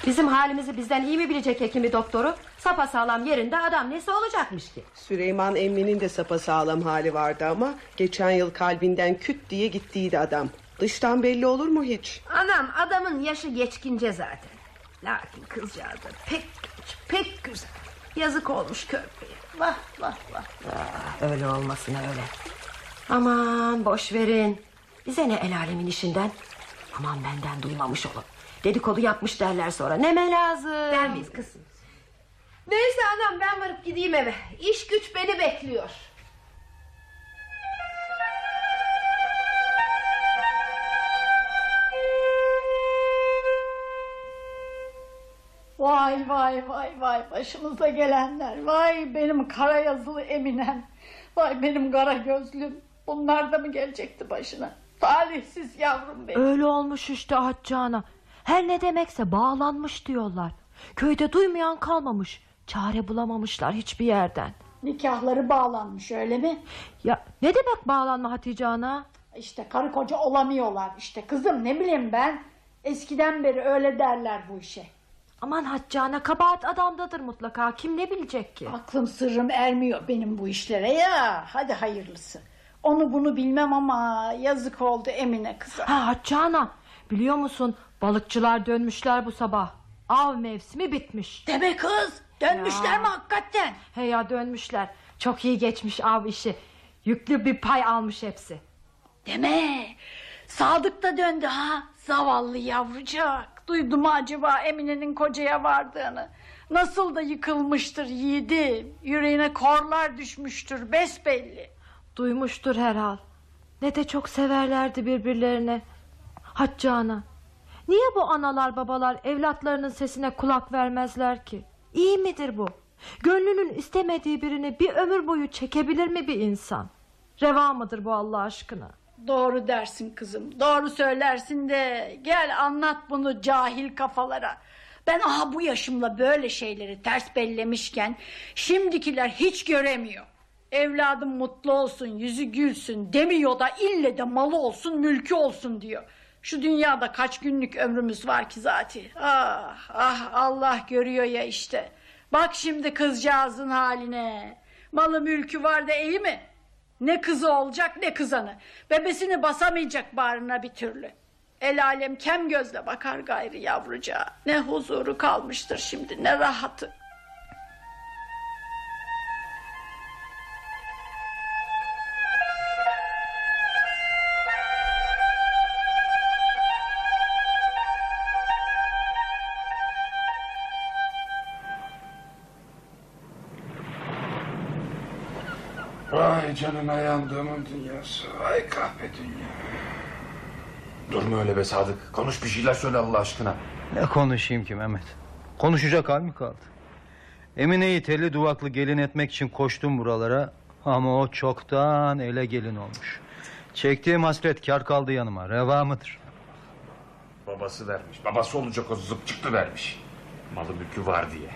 Bizim halimizi bizden iyi mi bilecek hekimi doktoru? Sapa sağlam yerinde adam nesi olacakmış ki? Süleyman emminin de sapasağlam hali vardı ama... ...geçen yıl kalbinden küt diye gittiydi adam. Dıştan belli olur mu hiç? Anam adamın yaşı geçkince zaten. Lakin kızcağız da pek genç, pek güzel. Yazık olmuş körpeye. Vah vah vah. Ah, öyle olmasın öyle. Aman boş verin. Bize ne el alemin işinden? Aman benden duymamış olun. Dedikodu yapmış derler sonra. Neme lazım? Dermeyiz kızım. Neyse anam ben varıp gideyim eve. İş güç beni bekliyor. Vay vay vay vay başımıza gelenler. Vay benim kara yazılı Eminem. Vay benim kara gözlüm. Bunlar da mı gelecekti başına? Talihsiz yavrum benim. Öyle olmuş işte Hacı ana. Her ne demekse bağlanmış diyorlar. Köyde duymayan kalmamış. Çare bulamamışlar hiçbir yerden. Nikahları bağlanmış öyle mi? Ya ne demek bağlanma Hatice ana? İşte karı koca olamıyorlar. İşte kızım ne bileyim ben. Eskiden beri öyle derler bu işe. Aman Hacı ana kabahat adamdadır mutlaka. Kim ne bilecek ki? Aklım sırrım ermiyor benim bu işlere ya. Hadi hayırlısı. Onu bunu bilmem ama yazık oldu Emine kıza. Ha Hacı ana biliyor musun balıkçılar dönmüşler bu sabah. Av mevsimi bitmiş. Deme kız dönmüşler Ya. mi hakikaten? He ya dönmüşler. Çok iyi geçmiş av işi. Yüklü bir pay almış hepsi. Deme. Sadık da döndü ha. Zavallı yavrucak. Duydu mu acaba Emine'nin kocaya vardığını? Nasıl da yıkılmıştır yiğidim. Yüreğine korlar düşmüştür besbelli. Duymuştur herhal. Ne de çok severlerdi birbirlerine. Hacı ana. Niye bu analar babalar evlatlarının sesine kulak vermezler ki? İyi midir bu? Gönlünün istemediği birini bir ömür boyu çekebilir mi bir insan? Reva mıdır bu Allah aşkına? Doğru dersin kızım. Doğru söylersin de gel anlat bunu cahil kafalara. Ben aha bu yaşımla böyle şeyleri ters bellemişken şimdikiler hiç göremiyor. Evladım mutlu olsun, yüzü gülsün demiyor da ille de malı olsun, mülkü olsun diyor. Şu dünyada kaç günlük ömrümüz var ki zaten. Ah ah Allah görüyor ya işte. Bak şimdi kızcağızın haline. Malı mülkü var da iyi mi? Ne kızı olacak ne kızanı. Bebesini basamayacak bağrına bir türlü. El alem kem gözle bakar gayrı yavrucağa. Ne huzuru kalmıştır şimdi ne rahatı. Canına yandığımın dünyası. Vay kahpe dünya. Durma öyle be Sadık. Konuş bir şeyler söyle Allah aşkına. Ne konuşayım ki Mehmet? Konuşacak hal mi kaldı? Emine'yi telli duvaklı gelin etmek için koştum buralara. Ama o çoktan ele gelin olmuş. Çektiğim hasret kar kaldı yanıma. Reva mıdır? Babası vermiş. Babası olacak o zıpçıklı vermiş. Malı mülkü var diye.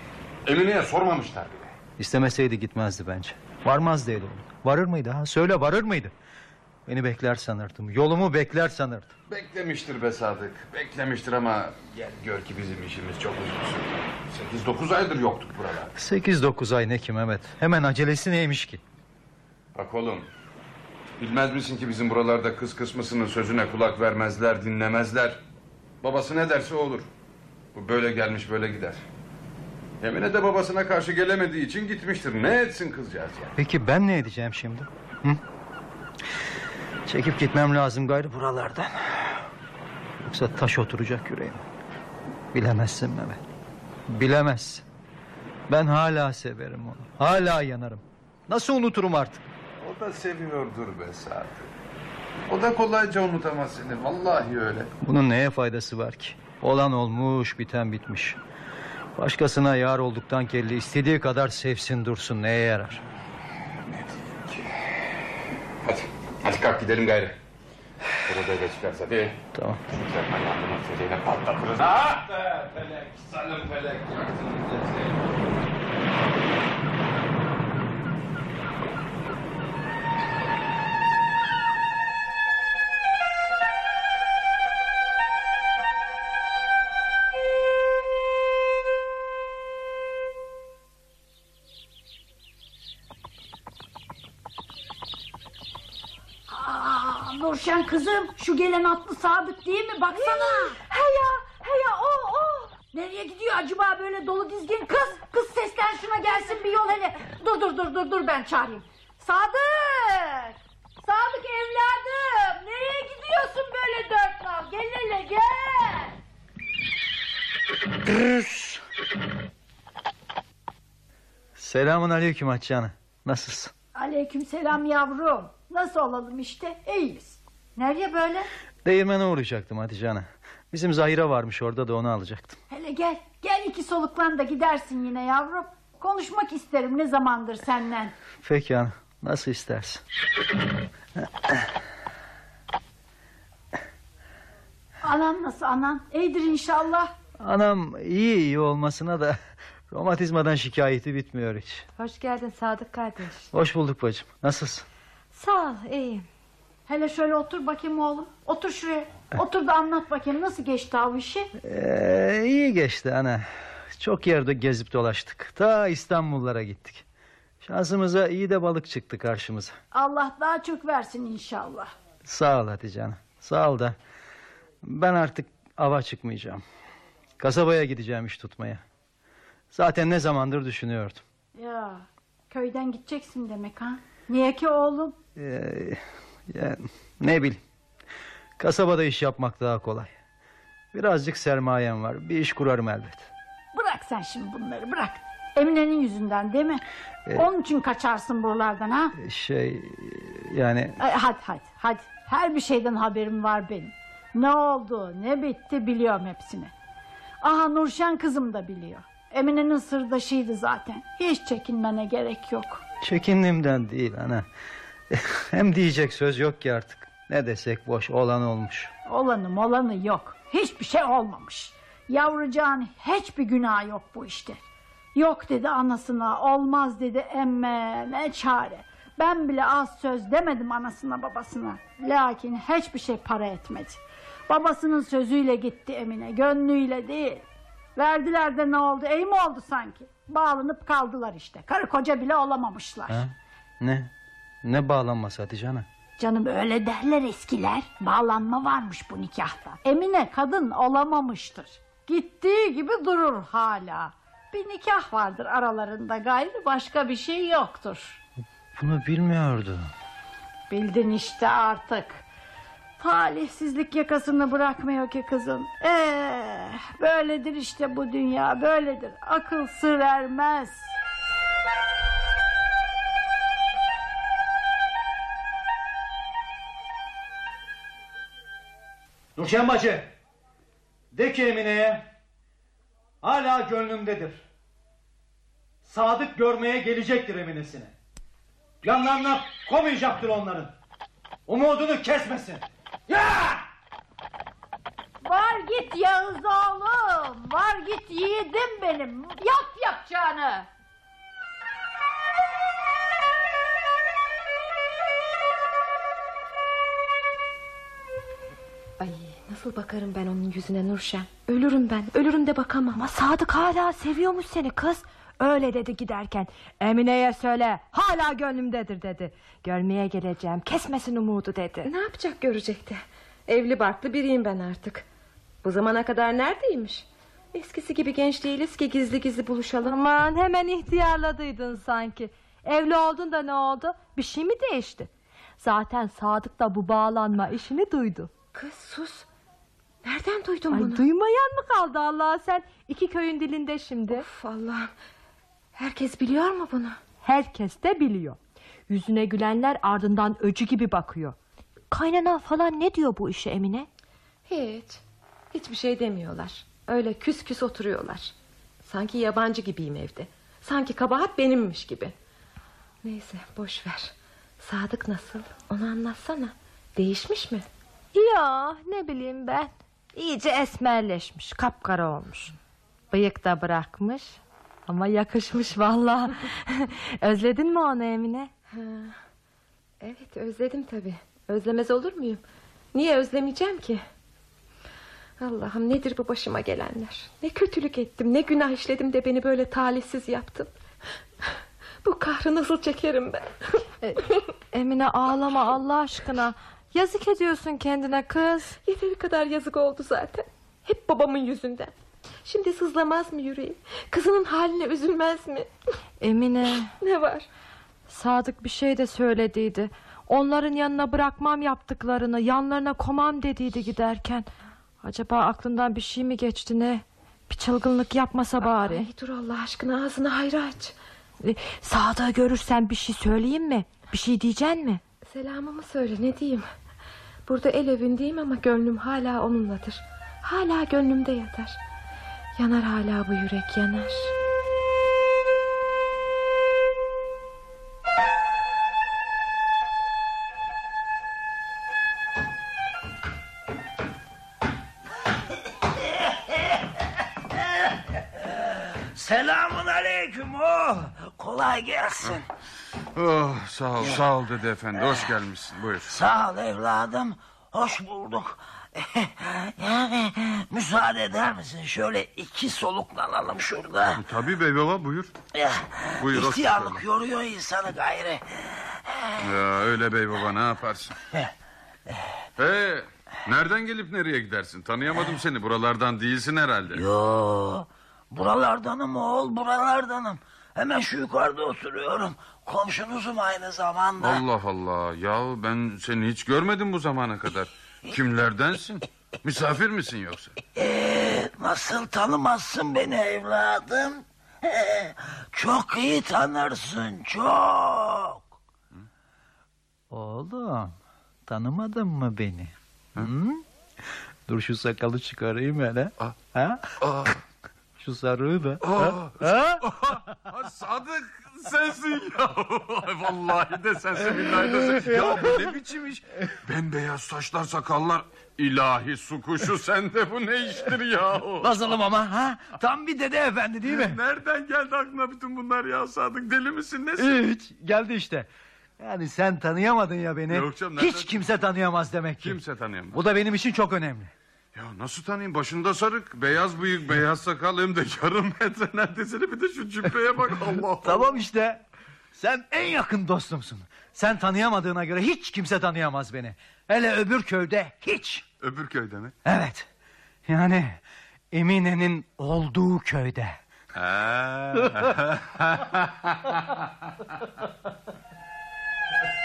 Emine'ye sormamışlar bile. İstemeseydi gitmezdi bence. Varmazdı el oğlum. Varır mıydı ha? Söyle varır mıydı? Beni bekler sanırdım. Yolumu bekler sanırdım. Beklemiştir be Sadık. Beklemiştir ama gel gör ki bizim işimiz çok uzun sürdü. Sekiz dokuz aydır yoktuk buralarda. Sekiz dokuz ay ne ki Mehmet? Hemen acelesi neymiş ki? Bak oğlum. Bilmez misin ki bizim buralarda kız kısmısının sözüne kulak vermezler, dinlemezler. Babası ne derse o olur. Bu böyle gelmiş böyle gider. Emine de babasına karşı gelemediği için gitmiştir. Ne etsin kızcağız ya? Peki ben ne edeceğim şimdi? Hı? Çekip gitmem lazım gayrı buralardan. Yoksa taş oturacak yüreğime. Bilemezsin Mehmet. Bilemezsin. Ben hala severim onu. Hala yanarım. Nasıl unuturum artık? O da seviyordur be Sadık. O da kolayca unutamaz seni. Vallahi öyle. Bunun neye faydası var ki? Olan olmuş, biten bitmiş. Başkasına yar olduktan kelli istediği kadar sevsin dursun neye yarar? Hadi. Hadi kalk gidelim gayrı. Burada da çıkarız hadi. Tamam. Şükretme yandığına feleğine patlatırız. Ah be felek. Salim felek. Yaktın kızım şu gelen atlı Sadık değil mi baksana. He ya he ya o o. Nereye gidiyor acaba böyle dolu dizgin kız? Kız seslen şuna gelsin bir yol hele. Dur dur dur dur dur ben çağırayım. Sadık! Sadık evladım! Nereye gidiyorsun böyle dört nal? Gel hele gel! Selamun aleyküm Hatice Nasılsın? Aleyküm selam yavrum. Nasıl olalım işte? İyiyiz. Nereye böyle? Değirmene uğrayacaktım Hatice Ana. Bizim Zahire varmış orada da onu alacaktım. Hele gel. Gel iki soluklan da gidersin yine yavrum. Konuşmak isterim ne zamandır senden. Peki ana nasıl istersin. Anan nasıl anan? İyidir inşallah. Anam iyi iyi olmasına da romatizmadan şikayeti bitmiyor hiç. Hoş geldin Sadık kardeş. Hoş bulduk bacım. Nasılsın? Sağ ol iyiyim. Hele şöyle otur bakayım oğlum. Otur şuraya. Otur da anlat bakayım nasıl geçti av işi? Ee, iyi geçti ana. Çok yerde gezip dolaştık. Ta İstanbullara gittik. Şansımıza iyi de balık çıktı karşımıza. Allah daha çok versin inşallah. Sağ ol Hatice Ana. Sağ ol da. Ben artık ava çıkmayacağım. Kasabaya gideceğim iş tutmaya. Zaten ne zamandır düşünüyordum. Ya köyden gideceksin demek ha? Niye ki oğlum? Ee, ya, ne bileyim. Kasabada iş yapmak daha kolay. Birazcık sermayem var. Bir iş kurarım elbet. Bırak sen şimdi bunları bırak. Emine'nin yüzünden değil mi? Ee, Onun için kaçarsın buralardan ha? Şey yani Ay, hadi hadi hadi. Her bir şeyden haberim var benim. Ne oldu ne bitti biliyorum hepsini. Aha Nurşen kızım da biliyor. Emine'nin sırdaşıydı zaten. Hiç çekinmene gerek yok. çekindiğimden değil ana. Hem diyecek söz yok ki artık. Ne desek boş olan olmuş. Olanı olanı yok. Hiçbir şey olmamış. Yavrucağın hiçbir günah yok bu işte. Yok dedi anasına, olmaz dedi emme, ne çare. Ben bile az söz demedim anasına babasına. Lakin hiçbir şey para etmedi. Babasının sözüyle gitti Emine, gönlüyle değil. Verdiler de ne oldu, iyi mi oldu sanki? Bağlanıp kaldılar işte. Karı koca bile olamamışlar. Ha? Ne? Ne bağlanması Hatice Ana? Canım öyle derler eskiler. Bağlanma varmış bu nikahta. Emine kadın olamamıştır. Gittiği gibi durur hala. Bir nikah vardır aralarında gayrı başka bir şey yoktur. Bunu bilmiyordu. Bildin işte artık. Talihsizlik yakasını bırakmıyor ki kızım. Ee, böyledir işte bu dünya böyledir. Akıl sır ermez. Nurşen bacı. De ki Emine'ye. Hala gönlümdedir. Sadık görmeye gelecektir Emine'sini. Yanlarına komayacaktır onların. Umudunu kesmesin. Ya! Var git Yağız oğlum. Var git yiğidim benim. Yap yapacağını. Ay nasıl bakarım ben onun yüzüne Nurşen. Ölürüm ben ölürüm de bakamam. Ama Sadık hala seviyormuş seni kız. Öyle dedi giderken. Emine'ye söyle hala gönlümdedir dedi. Görmeye geleceğim kesmesin umudu dedi. Ne yapacak görecekti. Evli barklı biriyim ben artık. Bu zamana kadar neredeymiş? Eskisi gibi genç değiliz ki gizli gizli buluşalım. Aman hemen ihtiyarladıydın sanki. Evli oldun da ne oldu? Bir şey mi değişti? Zaten Sadık da bu bağlanma işini duydu. Kız sus. Nereden duydun Ay, bunu? Duymayan mı kaldı Allah sen? İki köyün dilinde şimdi. Of Allah'ım. Herkes biliyor mu bunu? Herkes de biliyor. Yüzüne gülenler ardından öcü gibi bakıyor. Kaynana falan ne diyor bu işe Emine? Hiç. Hiçbir şey demiyorlar. Öyle küs küs oturuyorlar. Sanki yabancı gibiyim evde. Sanki kabahat benimmiş gibi. Neyse boş ver. Sadık nasıl? Onu anlatsana. Değişmiş mi? Ya ne bileyim ben. İyice esmerleşmiş, kapkara olmuş. Bıyık da bırakmış. Ama yakışmış vallahi. Özledin mi onu Emine? Ha, evet özledim tabii. Özlemez olur muyum? Niye özlemeyeceğim ki? Allah'ım nedir bu başıma gelenler? Ne kötülük ettim, ne günah işledim de beni böyle talihsiz yaptın. Bu kahrı nasıl çekerim ben? Emine ağlama Allah aşkına. Yazık ediyorsun kendine kız. Yeteri kadar yazık oldu zaten. Hep babamın yüzünden. Şimdi sızlamaz mı yüreğim? Kızının haline üzülmez mi? Emine. Ne var? Sadık bir şey de söylediydi. Onların yanına bırakmam yaptıklarını, yanlarına komam dediydi giderken. Acaba aklından bir şey mi geçti ne? Bir çılgınlık yapmasa bari. Ay dur Allah aşkına ağzını hayra aç. E, Sadık'ı görürsen bir şey söyleyeyim mi? Bir şey diyeceksin mi? Selamımı söyle ne diyeyim. Burada el evindeyim ama gönlüm hala onunladır. Hala gönlümde yatar. Yanar hala bu yürek yanar. Selamun aleyküm oh. Kolay gelsin. Oh, sağ ol, sağ ol dede efendi. Hoş gelmişsin. Buyur. Sağ ol evladım. Hoş bulduk. yani müsaade eder misin? Şöyle iki soluklanalım şurada. Tabii bey baba buyur. Ya, Buyur, İhtiyarlık yoruyor insanı gayrı. Ya öyle bey baba ne yaparsın? Hey, nereden gelip nereye gidersin? Tanıyamadım seni. Buralardan değilsin herhalde. Yo, buralardanım oğul buralardanım. Hemen şu yukarıda oturuyorum. Komşunuzum aynı zamanda. Allah Allah. Ya ben seni hiç görmedim bu zamana kadar. Kimlerdensin? Misafir misin yoksa? Ee, nasıl tanımazsın beni evladım? Ee, çok iyi tanırsın çok. Oğlum tanımadın mı beni? Hı? Dur şu sakalı çıkarayım hele. Ha? Şu sarığı da. Ha? Ha? Sadık sensin ya. Vallahi de sensin billahi de sensin. Ya bu ne biçim iş? Bembeyaz saçlar sakallar. İlahi su kuşu sende bu ne iştir ya? Nasılım ama ha? Tam bir dede efendi değil mi? Nereden geldi aklına bütün bunlar ya Sadık? Deli misin nesin? Hiç geldi işte. Yani sen tanıyamadın ya beni. Yok canım, nereden- Hiç kimse tanıyamaz demek ki. Kimse tanıyamaz. Bu da benim için çok önemli. Ya nasıl tanıyayım? Başında sarık, beyaz bıyık, beyaz sakal hem de yarım metre neredeyse bir de şu cübbeye bak Allah Allah. Tamam işte. Sen en yakın dostumsun. Sen tanıyamadığına göre hiç kimse tanıyamaz beni. Hele öbür köyde hiç. Öbür köyde mi? Evet. Yani Emine'nin olduğu köyde. Hoş,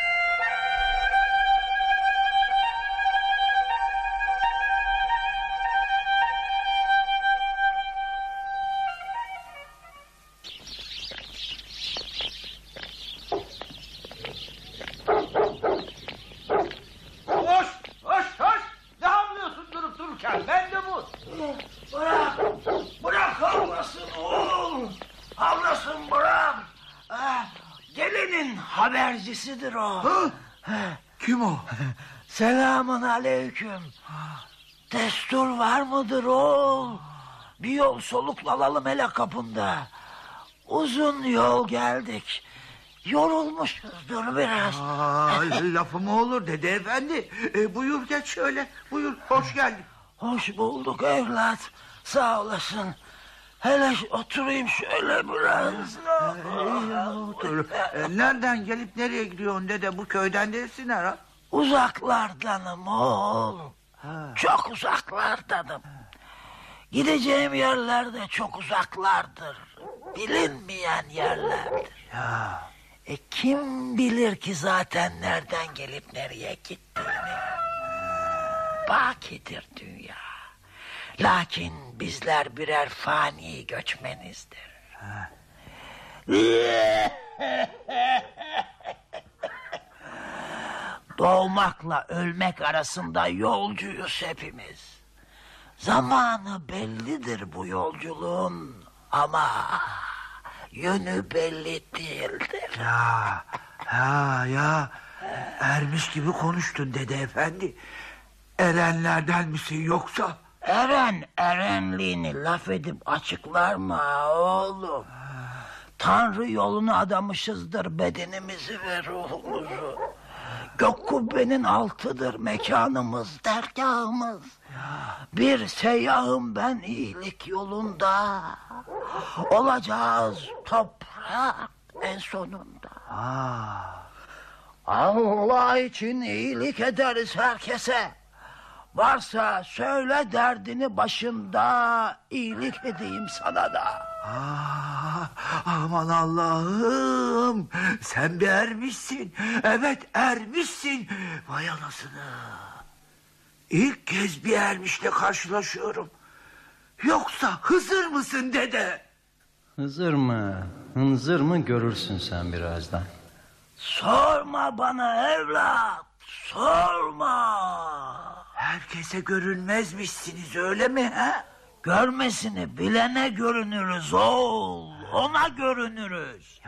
Ben de bu. Bırak, bırak havlasın oğul. Havlasın bırak. Ah, Gelinin habercisidir o. Kim o? Selamun aleyküm. Destur var mıdır oğul? Bir yol soluklanalım hele kapında. Uzun yol geldik. Yorulmuşuzdur biraz. Aa, lafı olur dede efendi. E, buyur geç şöyle. Buyur hoş geldin. Hoş bulduk evlat. Sağ olasın. Hele oturayım şöyle biraz. Otur. E, nereden gelip nereye gidiyorsun dede? Bu köyden değilsin herhalde. Uzaklardanım oğul. Çok uzaklardanım. Gideceğim yerler de çok uzaklardır. Bilinmeyen yerlerdir. Ya. E kim bilir ki zaten nereden gelip nereye gittiğini. Bakidir dünya. Lakin bizler birer fani göçmenizdir. Doğmakla ölmek arasında yolcuyuz hepimiz. Zamanı bellidir bu yolculuğun ama yönü belli değildir. Ya. Ha ya. Ermiş gibi konuştun dede efendi. Erenlerden misin yoksa? Eren erenliğini laf edip açıklar mı oğlum? Tanrı yolunu adamışızdır bedenimizi ve ruhumuzu. Gök kubbenin altıdır mekanımız, dergahımız. Bir seyyahım ben iyilik yolunda. Olacağız toprak en sonunda. Aa. Allah için iyilik ederiz herkese. Varsa söyle derdini başında iyilik edeyim sana da. Ah, aman Allah'ım sen bir ermişsin. Evet ermişsin. Vay anasını. İlk kez bir ermişle karşılaşıyorum. Yoksa Hızır mısın dede? Hızır mı, hınzır mı görürsün sen birazdan. Sorma bana evlat, sorma. Herkese görünmezmişsiniz öyle mi ha? Görmesini bilene görünürüz oğul, ona görünürüz.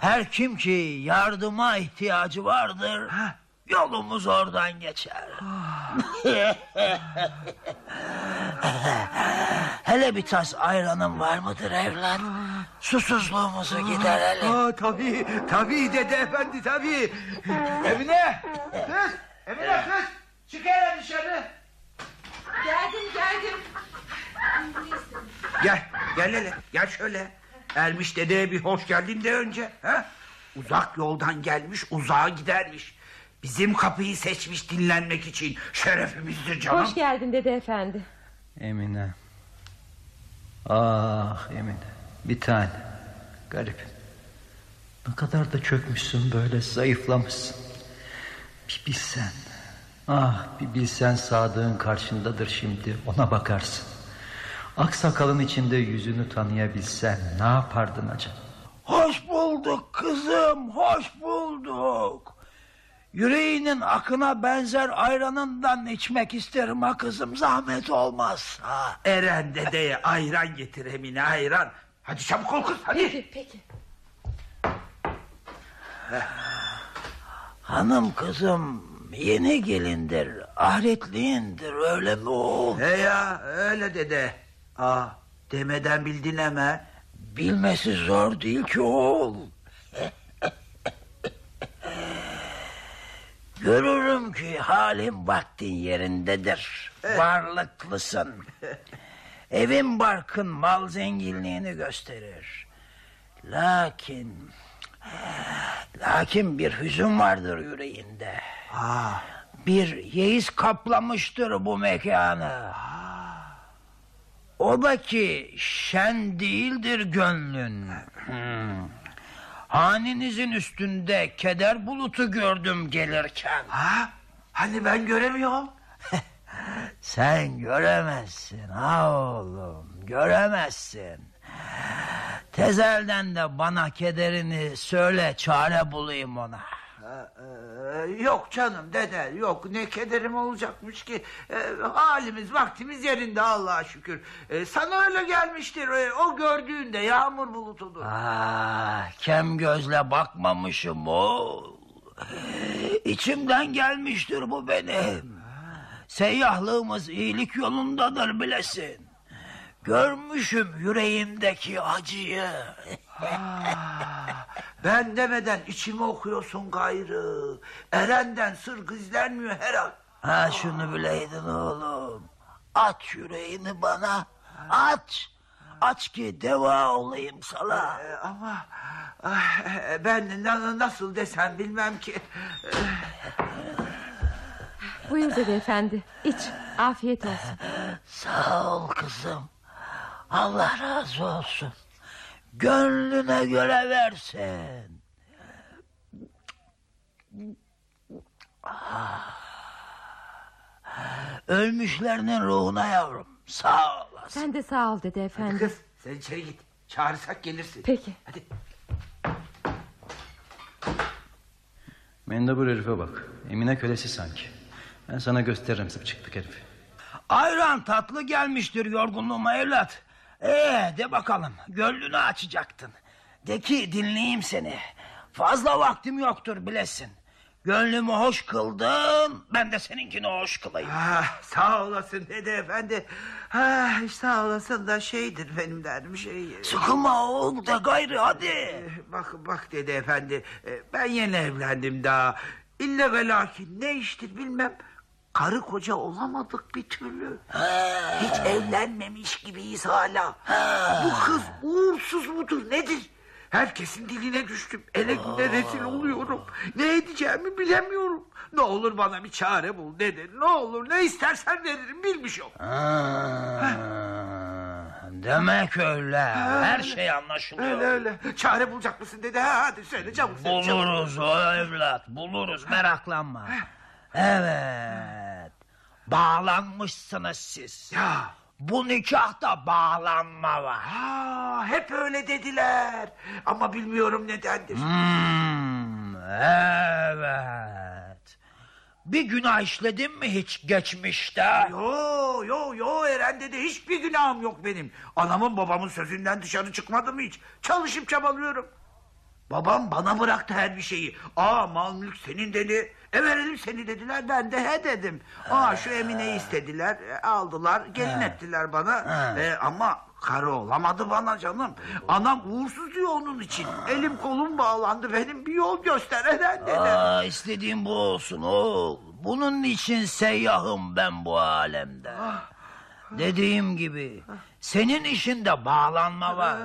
Her kim ki yardıma ihtiyacı vardır, yolumuz oradan geçer. Hele bir tas ayranın var mıdır evlat? Susuzluğumuzu giderelim. Aa, tabii, tabii dede efendi tabii. Emine, kız, Emine kız. Çık hele dışarı. Geldim geldim. Gel, gel hele, gel şöyle. Ermiş dedeye bir hoş geldin de önce. Ha? Uzak yoldan gelmiş, uzağa gidermiş. Bizim kapıyı seçmiş dinlenmek için. Şerefimizdir canım. Hoş geldin dede efendi. Emine. Ah Emine. Bir tane. Garip. Ne kadar da çökmüşsün böyle zayıflamışsın. Bir bilsen. Ah bir bilsen Sadık'ın karşındadır şimdi ona bakarsın. Aksakalın içinde yüzünü tanıyabilsen ne yapardın acaba? Hoş bulduk kızım, hoş bulduk. Yüreğinin akına benzer ayranından içmek isterim ha kızım zahmet olmazsa. Eren dedeye ayran getir Emine ayran. Hadi çabuk ol kız hadi. Peki peki. Hanım kızım yeni gelindir, ahretliyindir öyle mi oğul? He ya öyle dede. Aa, demeden bildin hemen. Bilmesi zor değil ki oğul. Görürüm ki halin vaktin yerindedir. Varlıklısın. Evin barkın mal zenginliğini gösterir. Lakin... Lakin bir hüzün vardır yüreğinde. Bir yeis kaplamıştır bu mekanı. O da ki şen değildir gönlün. Hmm. Haninizin üstünde keder bulutu gördüm gelirken. Ha? Hani ben göremiyorum. Sen göremezsin ha oğlum, göremezsin. Tezelden de bana kederini söyle, çare bulayım ona. Ee, yok canım dede yok ne kederim olacakmış ki Ee, halimiz vaktimiz yerinde Allah'a şükür Ee, sana öyle gelmiştir ee, o gördüğünde yağmur bulutudur Ah, kem gözle bakmamışım o. İçimden gelmiştir bu benim. Seyyahlığımız iyilik yolundadır bilesin. Görmüşüm yüreğimdeki acıyı. Ben demeden içimi okuyorsun gayrı Eren'den sır gizlenmiyor her an Ha şunu bileydin oğlum. Aç yüreğini bana. Aç. Aç ki deva olayım sana. Ee, ama ah, ben na- nasıl desem bilmem ki Buyur dede efendi. İç. Afiyet olsun. Sağ ol kızım. Allah razı olsun. Gönlüne göre versin. Ah. Ölmüşlerinin ruhuna yavrum. Sağ olasın. Sen de sağ ol dede efendi. Kız sen içeri git çağırsak gelirsin Peki. Hadi Mendebur herife bak. Emine kölesi sanki. Ben sana gösteririm sıpçıklık herifi. Ayran tatlı gelmiştir yorgunluğuma evlat. Ee de bakalım gönlünü açacaktın. De ki dinleyeyim seni. Fazla vaktim yoktur bilesin. Gönlümü hoş kıldın ben de seninkini hoş kılayım. Ah, sağ olasın dede efendi. Ah, sağ olasın da şeydir benim derdim şey. Sıkılma oğul de gayrı hadi. Eh, Bak bak dede efendi. eh, Ben yeni evlendim daha. İlle ve lakin ne iştir bilmem. Karı koca olamadık bir türlü. Hiç evlenmemiş gibiyiz hala. Bu kız uğursuz mudur nedir? Herkesin diline düştüm. Ele güne rezil oluyorum. Ne edeceğimi bilemiyorum. Ne olur bana bir çare bul dede. Ne olur ne istersen veririm bilmiş ol. Demek öyle. Her şey anlaşılıyor. Öyle öyle. Çare bulacak mısın dede? Ha, hadi söyle çabuk söyle. çabuk. Buluruz o evlat buluruz meraklanma. Evet. Bağlanmışsınız siz. Ya. Bu nikahta bağlanma var. Ha, hep öyle dediler. Ama bilmiyorum nedendir. Hmm, evet. Bir günah işledin mi hiç geçmişte? Yo yo yo Eren dede hiçbir günahım yok benim. Anamın babamın sözünden dışarı çıkmadım hiç. Çalışıp çabalıyorum. Babam bana bıraktı her bir şeyi. Aa mal mülk senin dedi. E verelim seni dediler ben de he dedim. Aa şu Emine'yi istediler e, aldılar gelin ettiler bana. E, ama karı olamadı bana canım. Anam uğursuz diyor onun için. Elim kolum bağlandı benim bir yol göster Eren dede. Aa, istediğim bu olsun oğul. Bunun için seyyahım ben bu alemde. Dediğim gibi senin işinde bağlanma var.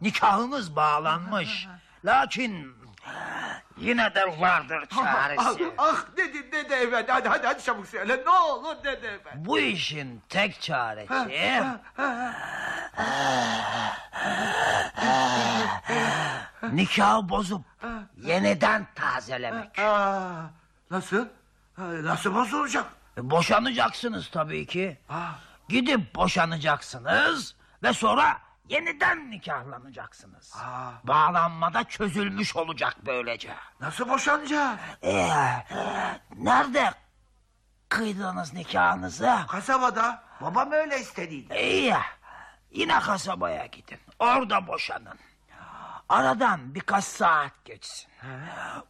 Nikahınız bağlanmış. Lakin yine de vardır Ah, çaresi. ah dedi dede efendi hadi hadi hadi çabuk söyle ne olur dede efendi. Bu işin tek çaresi nikahı bozup yeniden tazelemek. Aa, nasıl? Nasıl bozulacak? E, Boşanacaksınız tabii ki. Gidip boşanacaksınız ve sonra yeniden nikahlanacaksınız. Bağlanmada çözülmüş olacak böylece. Nasıl boşanacağız? Ee, nerede kıydınız nikahınızı? Kasabada. Babam öyle istediydi. İyi. Yine kasabaya gidin. Orada boşanın. Aradan birkaç saat geçsin.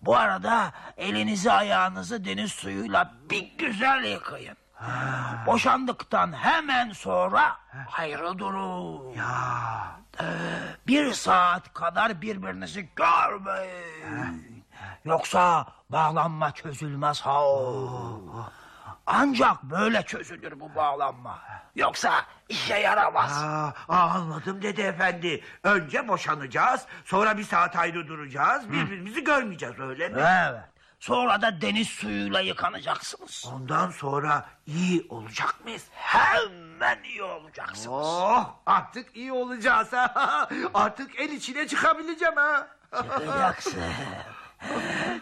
Bu arada elinizi ayağınızı deniz suyuyla bir güzel yıkayın. Boşandıktan hemen sonra ayrı durun. Bir saat kadar birbirinizi görmeyin. Yoksa bağlanma çözülmez ha. Ancak böyle çözülür bu bağlanma. Yoksa işe yaramaz. Aa, aa, anladım dede efendi. Önce boşanacağız. Sonra bir saat ayrı duracağız. Birbirimizi görmeyeceğiz öyle mi? Evet. Sonra da deniz suyuyla yıkanacaksınız. Ondan sonra iyi olacak mıyız? Hemen iyi olacaksınız. Oh artık iyi olacağız ha. Artık el içine çıkabileceğim ha. Çıkacaksın.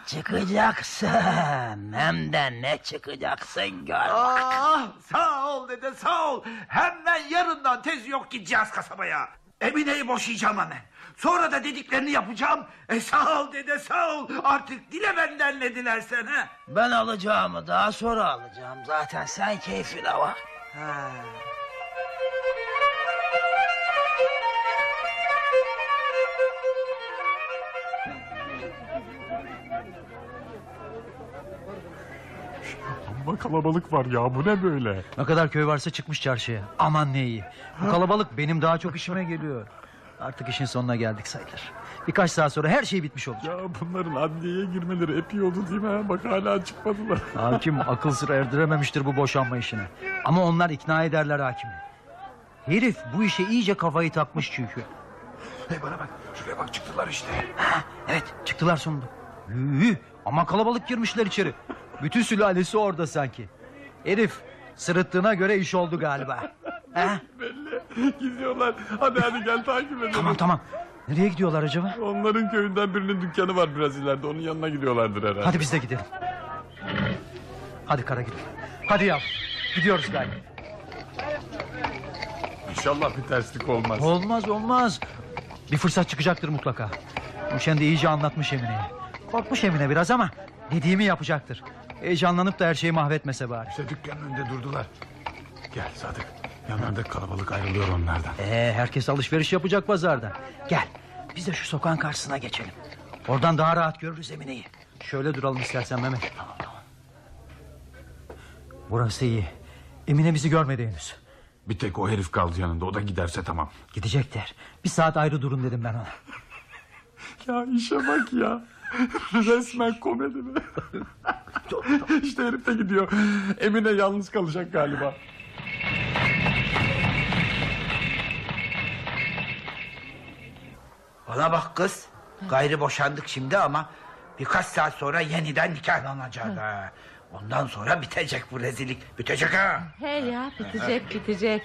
Çıkacaksın. Hem de ne çıkacaksın gör bak. Ah, sağ ol dede sağ ol. Hemen yarından tez yok gideceğiz kasabaya. Emine'yi boşayacağım hemen. Sonra da dediklerini yapacağım. E sağ ol dede sağ ol. Artık dile benden ne dilersen ha. Ben alacağımı daha sonra alacağım. Zaten sen keyfine bak. Ha. Amma kalabalık var ya bu ne böyle? Ne kadar köy varsa çıkmış çarşıya. Aman ne iyi. Bu kalabalık benim daha çok işime geliyor. Artık işin sonuna geldik sayılır. Birkaç saat sonra her şey bitmiş olacak. Ya bunların adliyeye girmeleri epey oldu değil mi? ha? Bak hala çıkmadılar. Hakim akıl sıra erdirememiştir bu boşanma işini. Ama onlar ikna ederler hakimi. Herif bu işe iyice kafayı takmış çünkü. Hey bana bak şuraya bak çıktılar işte. Evet çıktılar sonunda. Hü, ama kalabalık girmişler içeri. Bütün sülalesi orada sanki. Herif sırıttığına göre iş oldu galiba. Ha? Belli gidiyorlar. Hadi hadi gel takip edelim. Tamam tamam. Nereye gidiyorlar acaba? Onların köyünden birinin dükkanı var biraz ileride. Onun yanına gidiyorlardır herhalde. Hadi biz de gidelim. Hadi kara gidelim. Hadi yav. Gidiyoruz galiba. İnşallah bir terslik olmaz. Olmaz olmaz. Bir fırsat çıkacaktır mutlaka. Müşen de iyice anlatmış Emine'ye. Korkmuş Emine biraz ama dediğimi yapacaktır. Heyecanlanıp da her şeyi mahvetmese bari. İşte dükkanın önünde durdular. Gel Sadık. Yanlarında kalabalık ayrılıyor onlardan. Ee, herkes alışveriş yapacak pazarda. Gel biz de şu sokağın karşısına geçelim. Oradan daha rahat görürüz Emine'yi. Şöyle duralım istersen Mehmet. Tamam tamam. Burası iyi. Emine bizi görmedi henüz. Bir tek o herif kaldı yanında. O da giderse tamam. Gidecekler. Bir saat ayrı durun dedim ben ona. Ya işe bak ya. Resmen komedi mi? işte herif de gidiyor. Emine yalnız kalacak galiba. Bana bak kız. Gayrı boşandık şimdi ama birkaç saat sonra yeniden nikahlanacağız ha. Ondan sonra bitecek bu rezillik. Bitecek ha. He ya bitecek bitecek.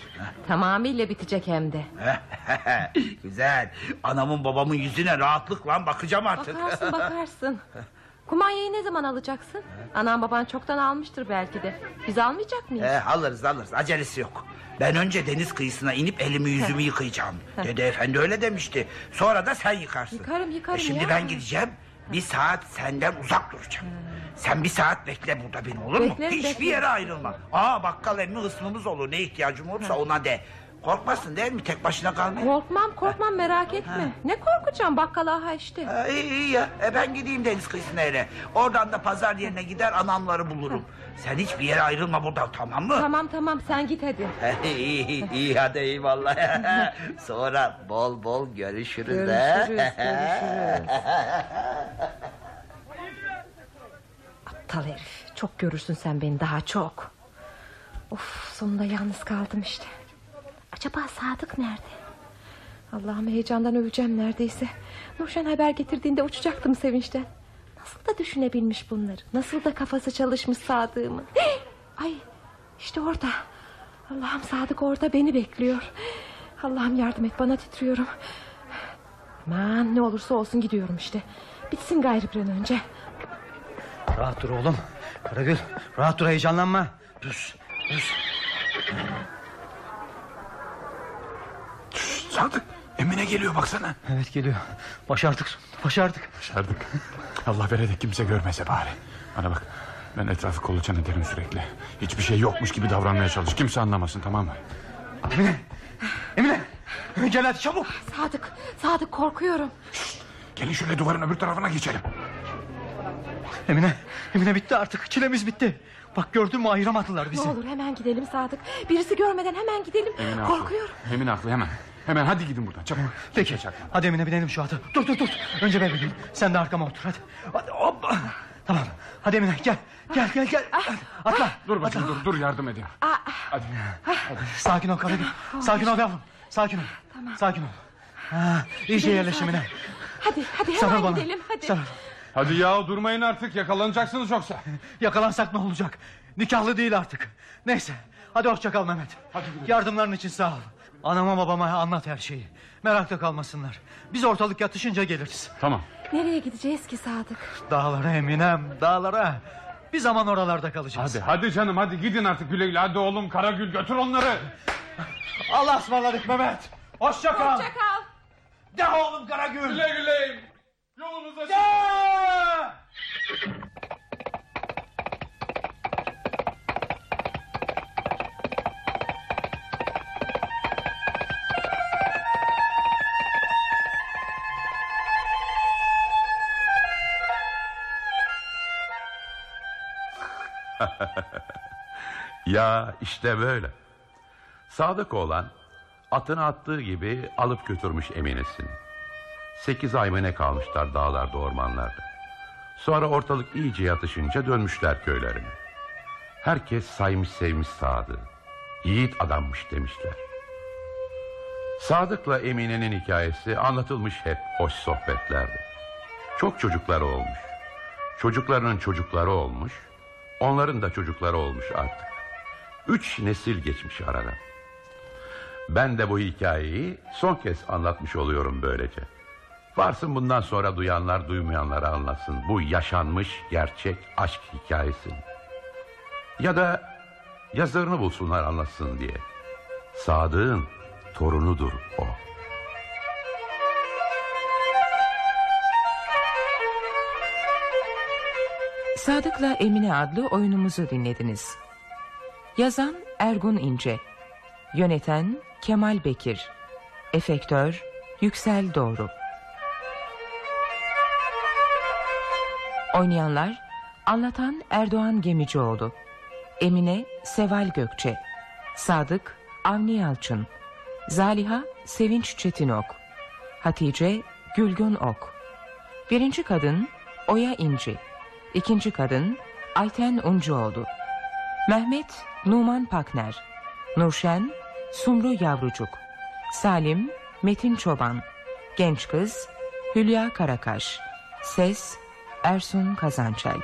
Tamamıyla bitecek hem de. Güzel. Anamın babamın yüzüne rahatlıkla bakacağım artık. Bakarsın bakarsın. Kumanyayı ne zaman alacaksın? Anan baban çoktan almıştır belki de. Biz almayacak mıyız? He, alırız alırız acelesi yok. Ben önce deniz kıyısına inip elimi yüzümü yıkayacağım. Dede efendi öyle demişti. Sonra da sen yıkarsın. Yıkarım, yıkarım E şimdi ya. ben gideceğim. Bir saat senden uzak duracağım. Sen bir saat bekle burada beni olur mu? Beklerim, Hiçbir beklerim. yere ayrılma. Aa bakkal emmi ısmımız olur. Ne ihtiyacım olursa ona de. Korkmasın değil mi tek başına kalmaya? Korkmam korkmam merak etme. Ne korkacağım bakkala ha işte. Ha, iyi iyi ya. E ben gideyim deniz kıyısına hele. Oradan da pazar yerine gider anamları bulurum. Sen hiçbir yere ayrılma burada tamam mı? Tamam tamam sen git hadi. iyi, iyi, iyi hadi eyvallah. Sonra bol bol görüşürüz. Görüşürüz, görüşürüz. Aptal herif. Çok görürsün sen beni daha çok. Of sonunda yalnız kaldım işte. Acaba Sadık nerede? Allah'ım heyecandan öleceğim neredeyse. Nurşen haber getirdiğinde uçacaktım sevinçten. Nasıl da düşünebilmiş bunları? Nasıl da kafası çalışmış Sadık'ımın? Ay işte orada. Allah'ım Sadık orada beni bekliyor. Allah'ım yardım et bana titriyorum. Aman ne olursa olsun gidiyorum işte. Bitsin gayrı bir an önce. Rahat dur oğlum. Karagül rahat dur heyecanlanma. Düz düz. Sadık Emine geliyor baksana. Evet geliyor. Başardık. Başardık. Başardık. Allah vere de kimse görmese bari. Bana bak ben etrafı kolaçan ederim sürekli. Hiçbir şey yokmuş gibi davranmaya çalış. Kimse anlamasın tamam mı? Emine. Emine. Gel hadi çabuk. Sadık, Sadık korkuyorum. Gelin şöyle duvarın öbür tarafına geçelim. Emine. Emine bitti artık. Çilemiz bitti. Bak gördün mü ayıramadılar bizi. Ne olur hemen gidelim Sadık. Birisi görmeden hemen gidelim. Emine Korkuyorum. haklı. Emine haklı hemen. Hemen hadi gidin buradan çabuk. Peki. Hadi Emine binelim şu atı. Dur dur dur. Önce ben bineyim. Sen de arkama otur hadi. Hadi hoppa. Tamam. Hadi Emine gel. Gel gel gel. Atla. Dur bakayım dur dur yardım edeyim. Hadi. Sakin ol Karagül. Sakin ol yavrum. Sakin ol. Sakin ol. Ha, iyice yerleş. Emine. Hadi hadi Sarıl hemen bana. gidelim hadi. Sarıl. Hadi ya durmayın artık yakalanacaksınız yoksa. Yakalansak ne olacak? Nikahlı değil artık. Neyse. Hadi hoşça kal Mehmet. Yardımların için sağ ol. Anama babama anlat her şeyi. Merakta kalmasınlar. Biz ortalık yatışınca geliriz. Tamam. Nereye gideceğiz ki Sadık? Dağlara Eminem dağlara. Bir zaman oralarda kalacağız. Hadi hadi canım hadi gidin artık güle güle. Hadi oğlum Karagül götür onları. Allah ısmarladık Mehmet. Hoşça kal. Hoşça kal. De oğlum Karagül. Güle güle. Yolunuz açık. Ya işte böyle. Sadık olan atını attığı gibi alıp götürmüş Emine'sini. Sekiz ay mı ne kalmışlar dağlarda ormanlarda. Sonra ortalık iyice yatışınca dönmüşler köylerine. Herkes saymış sevmiş Sadık'ı. Yiğit adammış demişler. Sadık'la Emine'nin hikayesi anlatılmış hep hoş sohbetlerde. Çok çocukları olmuş. Çocuklarının çocukları olmuş. Onların da çocukları olmuş artık. Üç nesil geçmiş aradan. Ben de bu hikayeyi son kez anlatmış oluyorum böylece. Varsın bundan sonra duyanlar duymayanlara anlatsın bu yaşanmış gerçek aşk hikayesini. Ya da yazarını bulsunlar anlatsın diye. Sadık'ın torunudur o. Sadık'la Emine adlı oyunumuzu dinlediniz. Yazan Ergun İnce. Yöneten Kemal Bekir. Efektör Yüksel Doğru. Oynayanlar Anlatan Erdoğan Gemicioğlu Emine Seval Gökçe Sadık Avni Yalçın Zaliha Sevinç Çetinok Hatice Gülgün Ok. Birinci kadın Oya İnci İkinci kadın Ayten Uncuoğlu Mehmet Numan Pakner. Nurşen Sumru Yavrucuk. Salim Metin Çoban. Genç kız Hülya Karakaş. Ses Ersun Kazançay